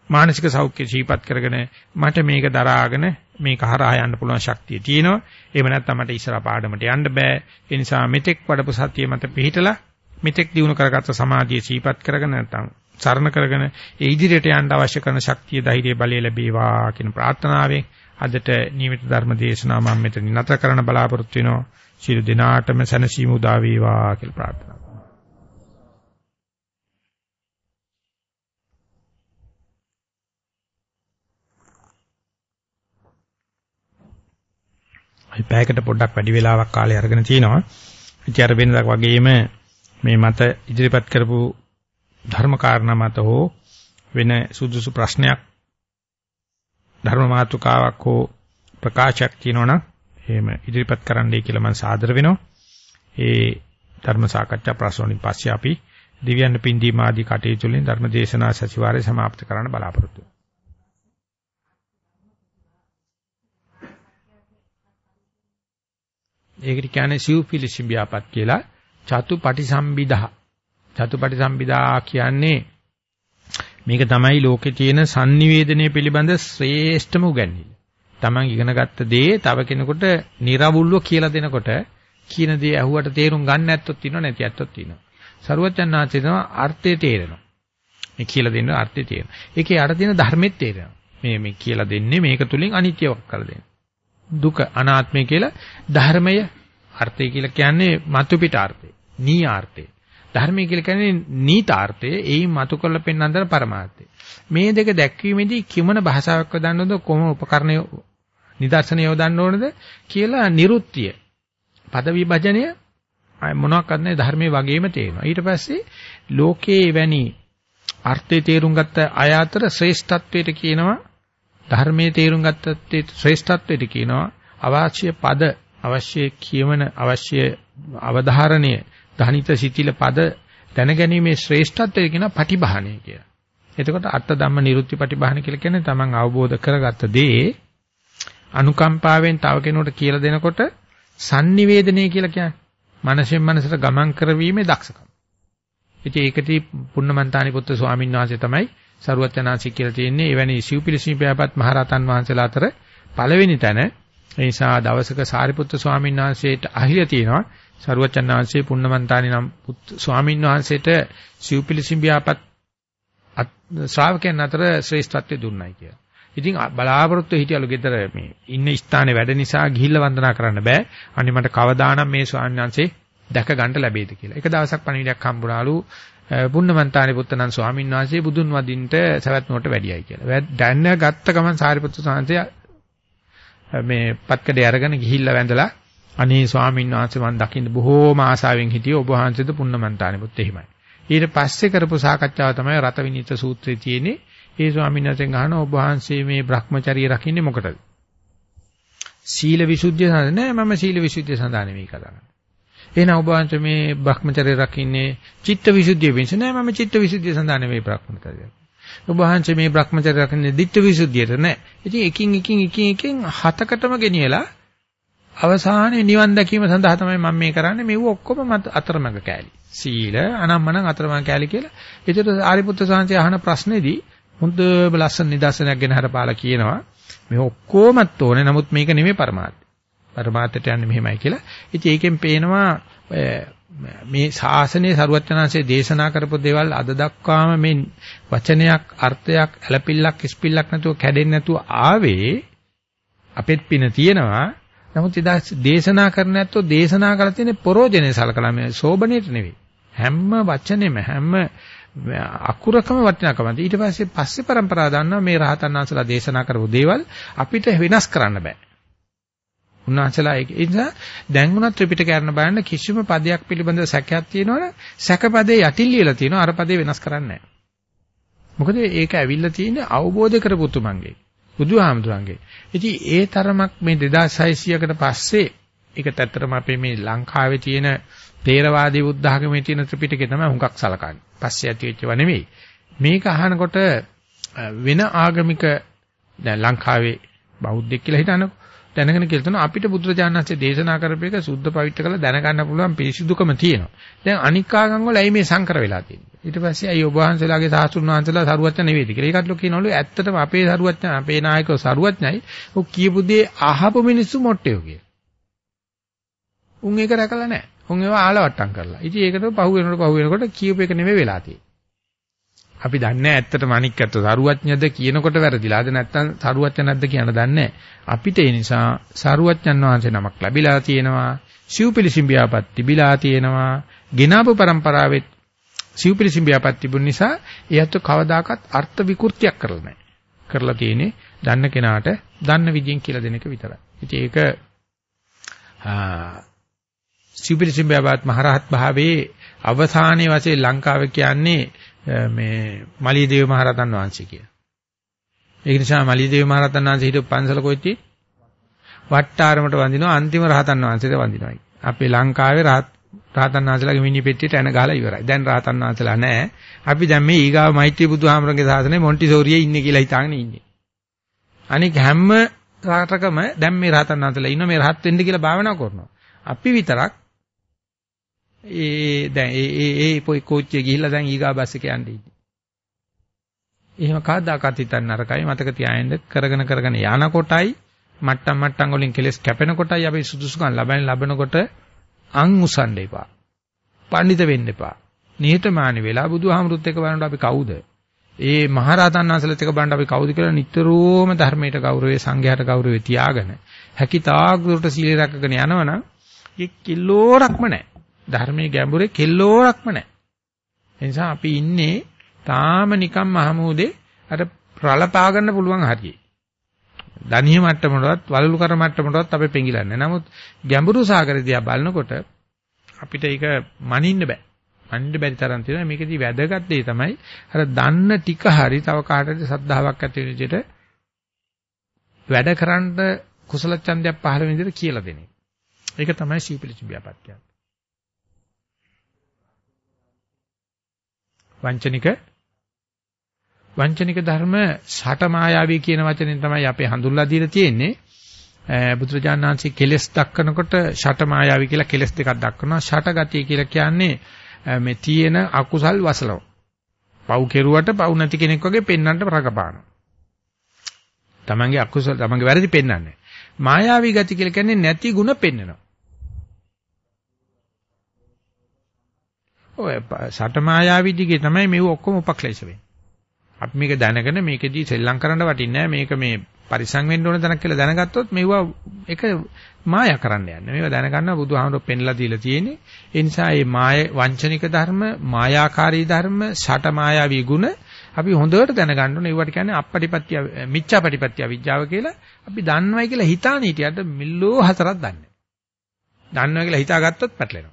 මානසික සෞඛ්‍ය ඉදිරිපත් කරගෙන මට මේක දරාගෙන මේක හරහා යන්න පුළුවන් ශක්තිය තියෙනවා. එහෙම නැත්නම් මට ඉස්සරහ පාඩමට යන්න බෑ. ඒ නිසා මෙතෙක් වඩපු සතිය මත පිහිටලා මෙතෙක් දිනු කරගත්ත සමාධිය ඉදිරිපත් කරගෙන නැත්නම් සරණ කරගෙන ඒ ඉදිරියට යන්න අවශ්‍ය කරන ශක්තිය ධෛර්යය බලය ලැබේවා කියන ප්‍රාර්ථනාවෙන් අදට නියමිත ධර්ම දේශනාව මම මෙතන නතර කරන්න බලාපොරොත්තු වෙනවා. සියලු දෙනාටම සැනසීම උදා වේවා කියලා ප්‍රාර්ථනා කරනවා. අපි පැයකට පොඩ්ඩක් වැඩි වෙලාවක් කාලය අරගෙන තිනවා. ඉතින් අර වෙනදාක් වගේම මේ මත ඉදිරිපත් කරපු ධර්ම කාරණා මත හෝ වෙන සුදුසු ප්‍රශ්නයක් ධර්ම මාතෘකාවක් හෝ ප්‍රකාශයක් තියෙනවනම් එහෙම ඉදිරිපත් කරන්නයි කියලා මම සාදර වෙනවා. ඒ ධර්ම සාකච්ඡා ප්‍රශ්න වලින් පස්සේ අපි දිව්‍යන්න පින්දීම ආදී කටයුතු වලින් ධර්ම දේශනා සතිವಾರය સમાપ્ત කරන්න බලාපොරොත්තු වෙනවා. ඒකට කියන්නේ සිව්පිලිසිඹියාපත් කියලා චතු පටිසම්භිදා චතුපටිසම්බිදා. චතුපටිසම්බිදා කියන්නේ මේක තමයි ලෝකේ තියෙන sannivedanaya පිළිබඳ ශ්‍රේෂ්ඨම උගන්වීම. Taman ඉගෙන ගත්ත දේ තව කෙනෙකුට निराවුල්ව කියලා දෙනකොට කියන දේ ඇහුවට තේරුම් ගන්න නැත්තොත් තියෙනව නැති ඇත්තොත් තියෙනවා. සරුවචන්නාචේ තමයි අර්ථය තේරෙනවා. මේ කියලා දෙන්න අර්ථය තේරෙනවා. ඒකේ යට තියෙන ධර්මෙත් තේරෙනවා. මේ මේ කියලා දෙන්නේ මේක තුලින් අනිත්‍යවක් කරලා දෙන්න. දුක අනාත්මය කියලා ධර්මය අර්ථය කියලා කියන්නේ මතු පිට අර්ථය. නීආර්ථය. ධර්මය කියලා කියන්නේ නීතාර්ථය. එයින් මතු කරලා පෙන්වන පරමාර්ථය. මේ දෙක දැක්වීමේදී කිමන භාෂාවක් වදන්නද කොහොම උපකරණය නිදර්ශනය යොදන්න ඕනද කියලා නිරුත්තිය පද විභජනය මොනවාක්වත් නැහැ ධර්මයේ වගේම තේරෙනවා. ඊට පස්සේ ලෝකයේ වැනි අර්ථය තේරුම් ගත්ත අය අතර ශ්‍රේෂ්ඨත්වයට කියනවා ධර්මයේ තේරුම් ගත්තත් ශ්‍රේෂ්ඨත්වයට කියනවා අවශ්‍ය පද අවශ්‍ය කියවන අවශ්‍ය අවධාරණය ධනිත සිතිල පද දැනගැනීමේ ශ්‍රේෂ්ඨත්වය කියන පටිභාණය කියලා. එතකොට අත්ත ධම්ම නිරුත්ති පටිභාණය කියලා කියන්නේ තමන් අවබෝධ කරගත්ත දේ අනුකම්පාවෙන් තව කෙනෙකුට කියලා දෙනකොට sannivedanaya කියලා කියන්නේ. මනසෙන් මනසට ගමන් කරවීමේ දක්ෂකම. ඉතින් ඒකදී පුන්නමන්තානි පුත්‍ර ස්වාමීන් වහන්සේ තමයි සරුවචනාංශි කියලා තියෙන්නේ එවැනි සිව්පිලිසිම්පයාපත් මහරහතන් වහන්සේලා අතර පළවෙනි තැන ඒ නිසා දවසක සාරිපුත්‍ර ස්වාමීන් වහන්සේට අහිල තියෙනවා සරුවචනාංශයේ පුන්නමන්තානි නම් ස්වාමීන් වහන්සේට සිව්පිලිසිම්පයාපත් ශ්‍රාවකයන් අතර ශ්‍රේෂ්ඨත්වය දුන්නයි කියලා. ඉතින් බලාපොරොත්තු හිටියලු ගෙදර මේ ඉන්න ස්ථානේ වැඩ නිසා ගිහිල්ලා වන්දනා කරන්න බෑ. අනේ මට කවදානම් මේ ස්වාමීන් වහන්සේ දැක ගන්න ලැබෙයිද කියලා. එක දවසක් පණිවිඩයක් හම්බුනාලු පුන්නමන්තානි පුත්තනන් ස්වාමීන් වහන්සේ බුදුන් වදින්ට සවැත් නුවරට වැඩියයි කියලා. දැන්න ගත්ත ගමන් සාරිපුත්තු සාන්තය මේ පත්කඩේ අරගෙන ගිහිල්ලා වැඳලා අනේ ස්වාමීන් වහන්සේ මම දකින්න බොහෝම ආසාවෙන් හිටියේ ඔබ වහන්සේද පුන්නමන්තානි පුත් එහෙමයි. ඊට පස්සේ කරපු සාකච්ඡාව තමයි රත විනිත සූත්‍රයේ තියෙන්නේ. ඒ ස්වාමීන් වහන්සේගෙන් අහන ඔබ වහන්සේ මේ Brahmacharya රකින්නේ මොකටද? සීල විසුද්ධිය සඳහා නෑ මම සීල විසුද්ධිය සඳහා නෙවෙයි කතා කරන්නේ. එහෙනම් ඔබ වහන්සේ මේ Brahmacharya රකින්නේ චිත්ත විසුද්ධිය වෙනස නෑ මම චිත්ත විසුද්ධිය සඳහා නෙවෙයි Brahmacharya. ඔබ වහන්සේ මේ Brahmacharya රකින්නේ ditth විසුද්ධියට නෑ. ඉතින් එකින් එකින් එකින් එකින් හතකටම ගෙනියලා අවසානයේ නිවන් දැකීම සඳහා තමයි මම මේ කරන්නේ මේව ඔක්කොම අතරමඟ කෑලි. සීල අනම්මනම් අතරමඟ කෑලි කියලා. ඒකට ආරිපුත්‍ර සාංශය අහන ප්‍රශ්නේදී හොඳම ලස්සන නිදර්ශනයක් ගැන හරපාලා කියනවා. මේ ඔක්කොමත් ඕනේ. නමුත් මේක නෙමෙයි પરමාර්ථය. પરමාර්ථයට යන්නේ මෙහෙමයි කියලා. ඉතින් ඒකෙන් පේනවා මේ ශාසනයේ සරුවචනාංශයේ දේශනා කරපු දේවල් අද දක්වාම මේ වචනයක් අර්ථයක් ඇලපිල්ලක් ඉස්පිල්ලක් නැතුව කැඩෙන්නේ නැතුව ආවේ අපෙත් පින තියෙනවා නමුත් එදා දේශනා කරන්න නැත්තෝ දේශනා කරලා තියෙන පරෝජනේ සලකලා මේ සෝබනේට නෙවෙයි හැම වචනේම හැම අකුරකම වටිනාකමක්. ඊට පස්සේ පස්සේ પરම්පරාව දන්නවා මේ රහතන් වහන්සේලා දේශනා කරපු දේවල් අපිට වෙනස් කරන්න බෑ. උන්වහන්සේලා ඒක නිසා දැන් උනත් ත්‍රිපිටකය කරන බලන්න කිසිම පදයක් පිළිබඳව සැකයක් තියෙනවනේ සැකපදේ යටින් ලියලා තියෙනවා අර පදේ වෙනස් කරන්නේ නැහැ. මොකද ඒක ඇවිල්ලා තියෙන්නේ අවබෝධ කරපු තුමන්ගේ බුදුහාමුදුරන්ගේ. ඉතින් ඒ තරමක් මේ 2600කට පස්සේ ඒක ඇත්තටම අපේ මේ ලංකාවේ තියෙන තේරවාදී බුද්ධ ආගමේ තියෙන ත්‍රිපිටකය තමයි හුඟක් සලකන්නේ. පස්සේ ඇති වෙච්චව නෙමෙයි. මේක අහනකොට වෙන ආගමික දැන් ලංකාවේ බෞද්ධෙක් කියලා හිතනකො දැනගෙන කියලා තන අපිට බුදුරජාණන් වහන්සේ දේශනා කරපු එක සුද්ධ පවිත්‍ර කරලා දැනගන්න පුළුවන් පිරිසිදුකම තියෙනවා. දැන් අනික් ආගම් වල ඇයි මේ සංකර වෙලා තියෙන්නේ? ඊට පස්සේ අයි ඔබ වහන්සේලාගේ සාස්ත්‍රුන් වහන්සේලා සරුවච්ච නෙවෙයිද කියලා. ඒකට ලෝ කියනවලු ඇත්තටම අපේ සරුවච්ච අපේ නායකව සරුවච්චයි. ඔක් කියපු දේ අහපු මිනිස්සු මොට්ටයෝ කියලා. උන් ඒක රැකලා නැහැ. උන් ඒවා ආලවට්ටම් කරලා. ඉතින් ඒකට පහු වෙනකොට පහු වෙනකොට කියූප එක නෙමෙයි වෙලා තියෙන්නේ. අපි දන්නේ ඇත්තටම අනික් අත සරුවඥද කියනකොට වැරදිලාද නැත්නම් සරුවඥ නැද්ද කියන දන්නේ අපිට ඒ නිසා සරුවඥන් වහන්සේ නමක් ලැබිලා තියෙනවා. සිව්පිලිසිම්බියාපත් තිබිලා තියෙනවා. ගිනාපු પરම්පරාවෙත් සිව්පිලිසිම්බියාපත් තිබුණ නිසා එයත් කවදාකවත් අර්ථ විකෘතියක් කරලා නැහැ. කරලා තියෙන්නේ දන්න කෙනාට දන්න විදියෙන් කියලා දෙන එක විතරයි. ඉතින් ඒක සිව්පිලිසිම්බියාපත් මහරහත් භාවයේ අවසානයේ වශයෙන් ලංකාවේ කියන්නේ මේ මලියදේව මහරහතන් වහන්සේ කියලා. ඒ නිසා මලියදේව මහරහතන් වහන්සේ හිටපු පන්සල කොයිති වට්ටාරමට වඳිනවා අන්තිම රහතන් වහන්සේට වඳිනවා. අපේ ලංකාවේ රහතන් වහන්සේලාගේ මිනි පෙට්ටියට එන ගහලා ඉවරයි. දැන් රහතන් වහන්සේලා නැහැ. අපි දැන් මේ ඊගාව මෛත්‍රී බුදුහාමරගේ සාසනේ මොන්ටිසෝරියේ ඉන්නේ කියලා හිතාගෙන ඉන්නේ. අනික හැම රටකම දැන් මේ රහතන් වහන්සේලා ඉන්න මේ රහත් වෙන්න කියලා භාවනා කරනවා. අපි විතරක් ඒ දැන් ඒ ඒ ඒ පොයි කෝච්චිය ගිහිල්ලා දැන් ඊගා බස් එක යන්නේ ඉන්නේ. එහෙම කවදාකවත් හිතන්න නරකයි මතක තියාගන්න කරගෙන කරගෙන යනකොටයි මට්ටම් මට්ටම් වලින් කෙලස් කැපෙන කොටයි අපි සුදුසුකම් ලබන ලබනකොට අං උසන්න එපා. පඬිත වෙන්න එපා. නිහතමානී වෙලා බුදුහාමුදුරුත් එක්ක බලනකොට අපි කවුද? ඒ මහරහතන් වහන්සේලාත් එක්ක බලනකොට අපි කවුද කියලා නිතරම ධර්මයට ගෞරවය සංඝයාට ගෞරවය තියාගෙන හැකි තාක් දුරට සීල රැකගෙන යනවනම් ඒ කිලෝරක්ම නැහැ. ධර්මයේ ගැඹුරේ කෙල්ලෝරක්ම නැහැ. ඒ නිසා අපි ඉන්නේ තාම නිකම් මහමූදේ අර රළපා ගන්න පුළුවන් හරියේ. දණිය මට්ටමටවත් වලලු කර මට්ටමටවත් අපි පෙඟිලන්නේ. නමුත් ගැඹුරු සාගරය දිහා බලනකොට අපිට ඒක මනින්න බෑ. මනින්න බැරි තරම් තියෙනවා. මේකදී වැදගත් දේ තමයි අර දන්න ටික හරි තව කාටද සද්ධාාවක් ඇති වෙන විදිහට වැඩ කරන්න කුසල ඡන්දයක් පහළ වෙන විදිහට කියලා දෙන එක. ඒක තමයි සීපිලිචි ව්‍යාපත් වංචනික වංචනික ධර්ම ෂට මායාවී කියන වචනෙන් තමයි අපි හඳුන්ලා දීලා තියෙන්නේ. බුදුරජාණන් වහන්සේ කෙලස් දක්වනකොට ෂට මායාවී කියලා කෙලස් දෙකක් දක්වනවා. ෂට ගතිය කියලා කියන්නේ මේ තියෙන අකුසල් වසලව. පව් කෙරුවට පව් නැති කෙනෙක් වගේ පෙන්වන්නට රඟපානවා. තමන්ගේ අකුසල තමන්ගේ වැරදි පෙන්වන්නේ. මායාවී ගති කියලා කියන්නේ නැති ಗುಣ පෙන්වනවා. ඔය ෂට මායාවී දිගේ තමයි මේව ඔක්කොම උපක්ලේශ වෙන්නේ. අපි මේක දැනගෙන මේකෙදී සෙල්ලම් කරන්න වටින්නේ මේක මේ පරිසං වෙන්න ඕන තැනක් කියලා දැනගත්තොත් මේවා එක මායා කරන්න යන්නේ. මේවා දැනගන්න බුදුහාමුදුරුවෝ පෙන්ලා දීලා තියෙන්නේ. ඒ නිසා මේ මාය වංචනික ධර්ම, මායාකාරී ධර්ම, ෂට මායාවී ගුණ අපි හොඳට දැනගන්න ඕනේ. ඒවට කියන්නේ අපපටිපත්‍ය, මිච්ඡාපටිපත්‍ය විඥාව කියලා. අපි දන්නවයි කියලා හිතාන හිටියට මිල්ලෝ හතරක් දන්නේ. දන්නවා කියලා හිතාගත්තොත් පැටලෙනවා.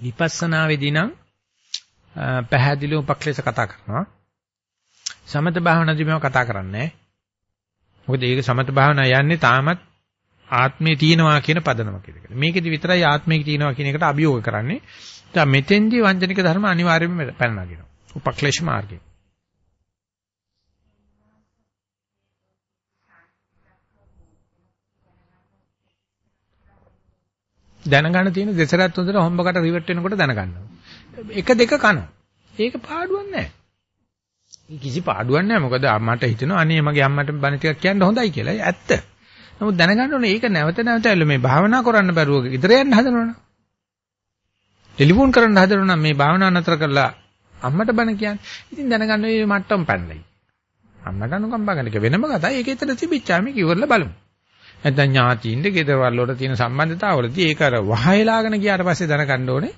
විපස්සනාවේදී නම් පැහැදිලිව උපක්ලේශ කතා කරනවා. සමත භාවනාදී මේව කතා කරන්නේ මොකද ඒක සමත භාවනා යන්නේ තාමත් ආත්මේ තියෙනවා කියන පදනමක ඉඳගෙන. මේකෙදි විතරයි ආත්මේ තියෙනවා කියන එකට අභියෝග කරන්නේ. දැන් මෙතෙන්දී වංචනික ධර්ම අනිවාර්යයෙන්ම පැන නගිනවා. උපක්ලේශ මාර්ගය. දැනගන්න තියෙන දෙසරත් හොඳට හොම්බකට රිවර්ට් වෙනකොට දැනගන්නවා. එක දෙක කනවා. ඒක පාඩුවක් නැහැ. කිසි පාඩුවක් නැහැ. මොකද අම්මට හිතෙනවා අනේ මගේ අම්මට බණ ටිකක් කියන්න හොඳයි කියලා. ඒ ඇත්ත. නමුත් දැනගන්න ඕනේ ඒක නැවත නැවත ඇල්ල මේ භාවනා කරන්න බැරුව ඉදර යන්න හදනවනේ. ටෙලිෆෝන් කරන්න හදනවනම් මේ භාවනා නතර කරලා අම්මට බණ කියන්නේ. ඉතින් දැනගන්න මේ මට්ටම් පැනලයි. අම්මට අනුකම්පා කරන එක වෙනම කතාවක්. ඒක ඇත්තට තිබිච්චා මේක ඉවරලා බලමු. නැත්නම් ඥාතියින්ද ගෙදරවල වල තියෙන සම්බන්ධතාවවලදී ඒක අර වහයලාගෙන ගියාට පස්සේ දැනගන්න ඕනේ.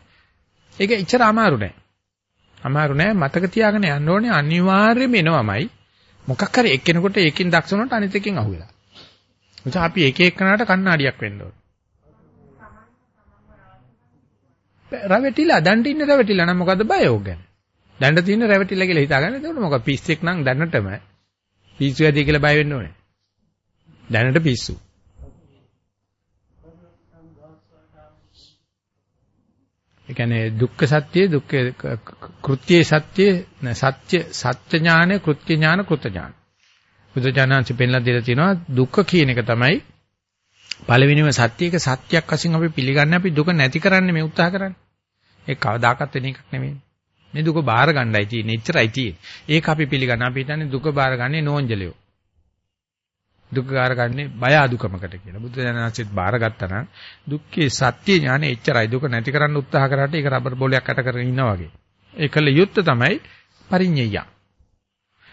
ඒක එච්චර අමාරු නෑ. අමාරු නෑ මතක තියාගෙන යන්න ඕනේ අනිවාර්යයෙන්ම එනවමයි. මොකක් හරි එක්කෙනෙකුට ඒකෙන් දක්ෂ වුණාට අනිත් එකෙන් අහුවෙලා. නිසා අපි එක එකනට කණ්ණාඩියක් වෙන්න ඕනේ. රැවටිලා දඬ ඉන්න රැවටිලා නම් මොකද්ද බය ඕක ගැන? දඬ තියෙන රැවටිලා කියලා හිතාගන්න. එතකොට මොකක් පිස්සෙක් නම් දැනටම පිස්සු ඇදී කියලා බය වෙන්න ඕනේ. දැනට පිස්සු. ඒ කියන්නේ දුක්ඛ සත්‍ය දුක්ඛ කෘත්‍ය සත්‍ය සත්‍ය සත්‍ය ඥාන කෘත්‍ය ඥාන කෘත ඥාන බුදුජානන්සේ පෙන්ලා දෙලා තියෙනවා දුක්ඛ කියන එක තමයි පළවෙනිම සත්‍ය එක සත්‍යයක් වශයෙන් අපි පිළිගන්නේ අපි දුක නැති කරන්න මේ උත්සාහ කරන්නේ. ඒක කවදාකවත් වෙන එකක් නෙමෙයි. මේ දුක බාර ගන්නයි තියෙන්නේ. එච්චරයි තියෙන්නේ. ඒක අපි පිළිගන්න. අපි හිතන්නේ දුක බාර ගන්නේ නෝන්ජලියෝ. දුක බාර ගන්නේ බය අදුකමකට කියලා. බුදුජානනාංශෙත් බාරගත්තා නම් දුක්ඛේ සත්‍ය ඥානෙ එච්චරයි. දුක නැති කරන්න උත්සාහ කරාට ඒක රබර් බෝලයක් අට කරගෙන ඉන්නා වගේ. ඒකල යුත්ත තමයි පරිඤ්ඤය.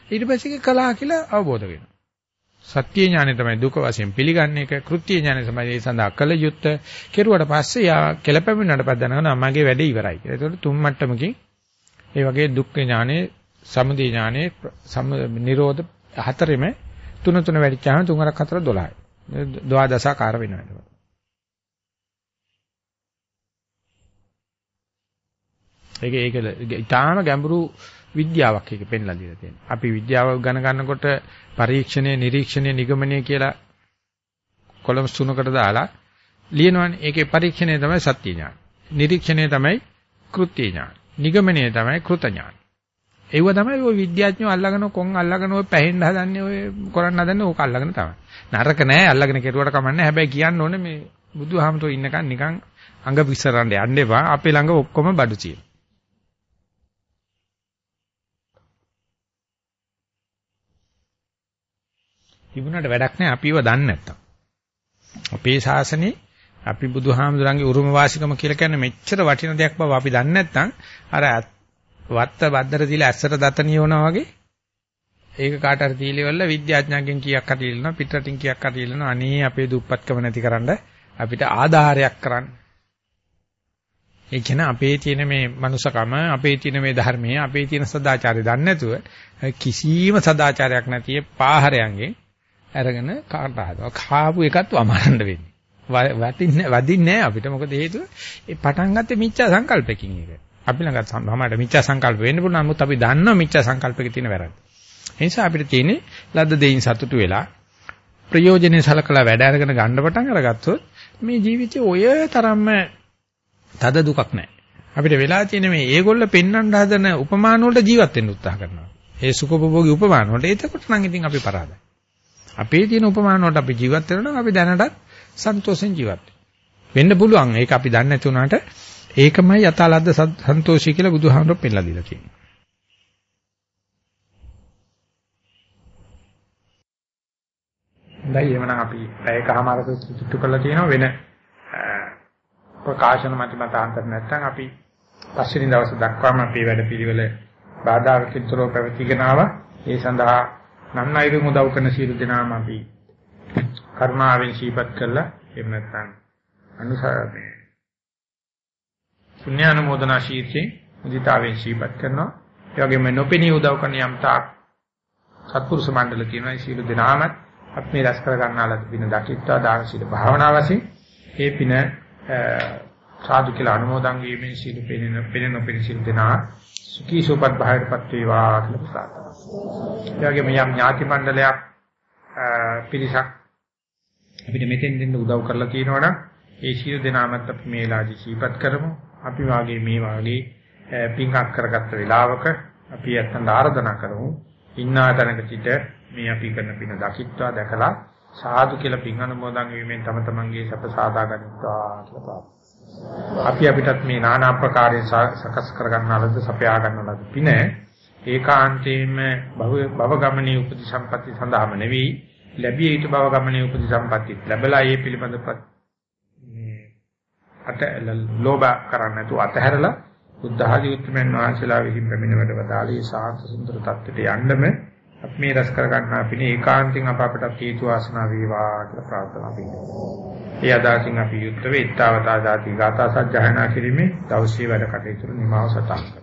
ඊට පස්සේ කලහ කියලා අවබෝධ වෙනවා. සත්‍ය ඥානය තමයි දුක වශයෙන් පිළිගන්නේ එක කෘත්‍ය ඥානය තමයි ඒ සඳහා කළ යුත්ත කෙරුවට පස්සේ යා කෙලපැමිණට පස්සේ දැනගනවා මගේ වැඩේ ඉවරයි කියලා. ඒකට තුන් මට්ටමකින් ඒ වගේ දුක්ඛ ඥානෙ, සමුදය ඥානෙ, සම නිරෝධ හතරෙම තුන තුන වැඩිච්චාම තුනක් හතර 12යි. ද්වාදසාකාර වෙනවා ඒක. ඒක ඒක ඊටාම ගැඹුරු විද්‍යාවක් එක පෙන්ලා දීලා තියෙනවා. අපි විද්‍යාව ගණ ගන්නකොට පරීක්ෂණය, නිරීක්ෂණය, නිගමනය කියලා කොලම්ස් තුනකට දාලා ලියනවනේ. ඒකේ පරීක්ෂණය තමයි සත්‍ය ඥාන. නිරීක්ෂණය තමයි කෘත්‍ය ඥාන. නිගමනය තමයි කෘත ඥාන. ඒව තමයි ඔය විද්‍යාඥයෝ අල්ලගෙන කොන් අල්ලගෙන ඔය පැහෙන්න හදන්නේ ඔය කරන්න හදන්නේ ඕක අල්ලගෙන තමයි. නරක නෑ අල්ලගෙන කෙරුවට කමන්නේ. හැබැයි කියන්න ඕනේ මේ බුදුහාමතෝ ඉන්නකන් නිකන් අඟ පිස්සරන්න යන්න එපා. අපේ ළඟ ඔක්කොම බඩු තියෙනවා. තිබුණාට වැඩක් නැහැ අපිව දන්නේ නැත්තම්. අපේ ශාසනේ අපි බුදුහාමුදුරන්ගේ උරුම වාසිකම කියලා කියන්නේ මෙච්චර වටින දෙයක් බව අපි දන්නේ නැත්නම් අර වත්ත බද්දර දීලා ඇස්සට දත නියවනවා වගේ ඒක කාට හරි තීලෙවල විද්‍යාඥයන්ගෙන් කීයක් හරි ඉල්ලනවා පිටරටින් කීයක් හරි ඉල්ලනවා අනේ අපේ දුප්පත්කම නැතිකරන්න අපිට ආධාරයක් කරන්න ඒ කියන අපේ තියෙන මේ මනුසකම අපේ තියෙන මේ ධර්මයේ අපේ තියෙන සදාචාරය දන්නේ නැතුව කිසිම සදාචාරයක් නැති පාහරයන්ගෙන් අරගෙන කාට හදනවා. කාපු එකත් වමරන්න වෙන්නේ. වටින්නේ වදින්නේ නැහැ අපිට. මොකද හේතුව ඒ පටන් ගත්තේ මිච්ඡා සංකල්පකින් ඒක. අපි ළඟ සමහරට මිච්ඡා සංකල්ප වෙන්න පුළුවන්. නමුත් අපි දන්නවා මිච්ඡා සංකල්පකේ තියෙන වැරද්ද. ඒ නිසා අපිට තියෙන්නේ ලද්ද දෙයින් සතුටු වෙලා ප්‍රයෝජනේ සලකලා වැඩ අරගෙන ගන්න පටන් අරගත්තොත් මේ ජීවිතේ ඔය තරම්ම තද දුකක් නැහැ. අපිට වෙලා තියෙන මේ ඒගොල්ල පෙන්වන්න හදන උපමාන වලට ජීවත් වෙන්න උත්සාහ කරනවා. ඒ සුඛභෝගී උපමාන වලට එතකොට නම් ඉතින් අපි පරාදයි. අපේ තියෙන උපමාන වලට අපි ජීවත් වෙනවා නම් අපි දැනටත් සන්තෝෂෙන් ජීවත් වෙන්න පුළුවන්. ඒක අපි දන්නේ නැති වුණාට ඒකමයි යථාලද්ද සන්තෝෂී කියලා බුදුහාමුදුරුවෝ පෙන්නලා දීලා තියෙන්නේ. හොඳයි එවනම් අපි පැයකමාරක සුට්ටු කරලා තියෙනවා වෙන ප්‍රකාශන මත මතාන්තර නැත්නම් අපි පස්වෙනි දවස් දක්වාම අපේ වැඩ පිළිවෙල බාධාකින්තරෝ පැවතිගෙන ආවා. ඒ සඳහා නම් අයුරු උදව් කරන සියලු දෙනාම අපි කර්මාවෙන් ශීපත් කළා. එහෙම නැත්නම් අනුසාරේ පුණ්‍යානුමෝදනා ශීර්ෂයෙන් මුදිතාවෙන් ශීපත් කරනවා. ඒ වගේම නොපෙනී උදව් කරන යම් තාක් සත්පුරුෂ මණ්ඩල තියෙනවා. ඒ සියලු දෙනාම අපි මේ රැස් කර ගන්නාලා පින දකිත්වා දාන සීල භාවනා වශයෙන් ඒ පින සාදු කියලා අනුමෝදන් වීමෙන් සීල පෙනෙන පෙනෙන පෙනෙන සීල දෙනා සුඛී සුපත් භාවයටපත් වේවා කියලා ප්‍රාර්ථනා කරනවා. ඒ වගේම යම් ඥාති මණ්ඩලයක් පිරිසක් අපිට මෙතෙන් දෙන්න උදව් කරලා තියෙනවනම් ඒ සීල දෙනාමත් අපි මේලාදී සීපත් කරමු. අපි වාගේ මේ වාගේ පින්කම් කරගත්ත වෙලාවක අපි ඇත්තට ආරාධනා කරමු. ඉන්නා තැනක සිට මේ අපි කරන පින දකිත්වා දැකලා සාදු කියලා පින් අනුමෝදන් වීමෙන් තම තමන්ගේ සැප සාදා ගන්නවා කියලා ප්‍රාර්ථනා. අපි අපිටත් මේ নানা ආකාරයෙන් සකස් කරගන්න ලද සපයා ගන්න ලද පින ඒකාන්තයෙන්ම භව ගමනේ උපදි සම්පatti සඳහාම නෙවෙයි ලැබිය යුතු භව ගමනේ උපදි සම්පatti ලැබලා ඒ පිළිබඳ මේ අත ලෝභ කරන්නේ නැතුව අතහැරලා බුද්ධ ආදී උත්තරමන් වහන්සේලා විසින් පැමිණ වැඩ වදාළේ සාන්ත සුන්දර තත්ත්වයට යන්නම අපි මේ රැස් කර ගන්නා පිනේ ඒකාන්තයෙන් අප අපට හේතු වාසනා වේවා කියලා ප්‍රාර්ථනා පිළිගන්නවා. ඒ අදාසින් අපි යුක්ත වේ ඊතාවතා දාති ගාථා සජ්ජහනා කිරීමේ දවසේ වැඩ කටයුතු නිමාව සටහන්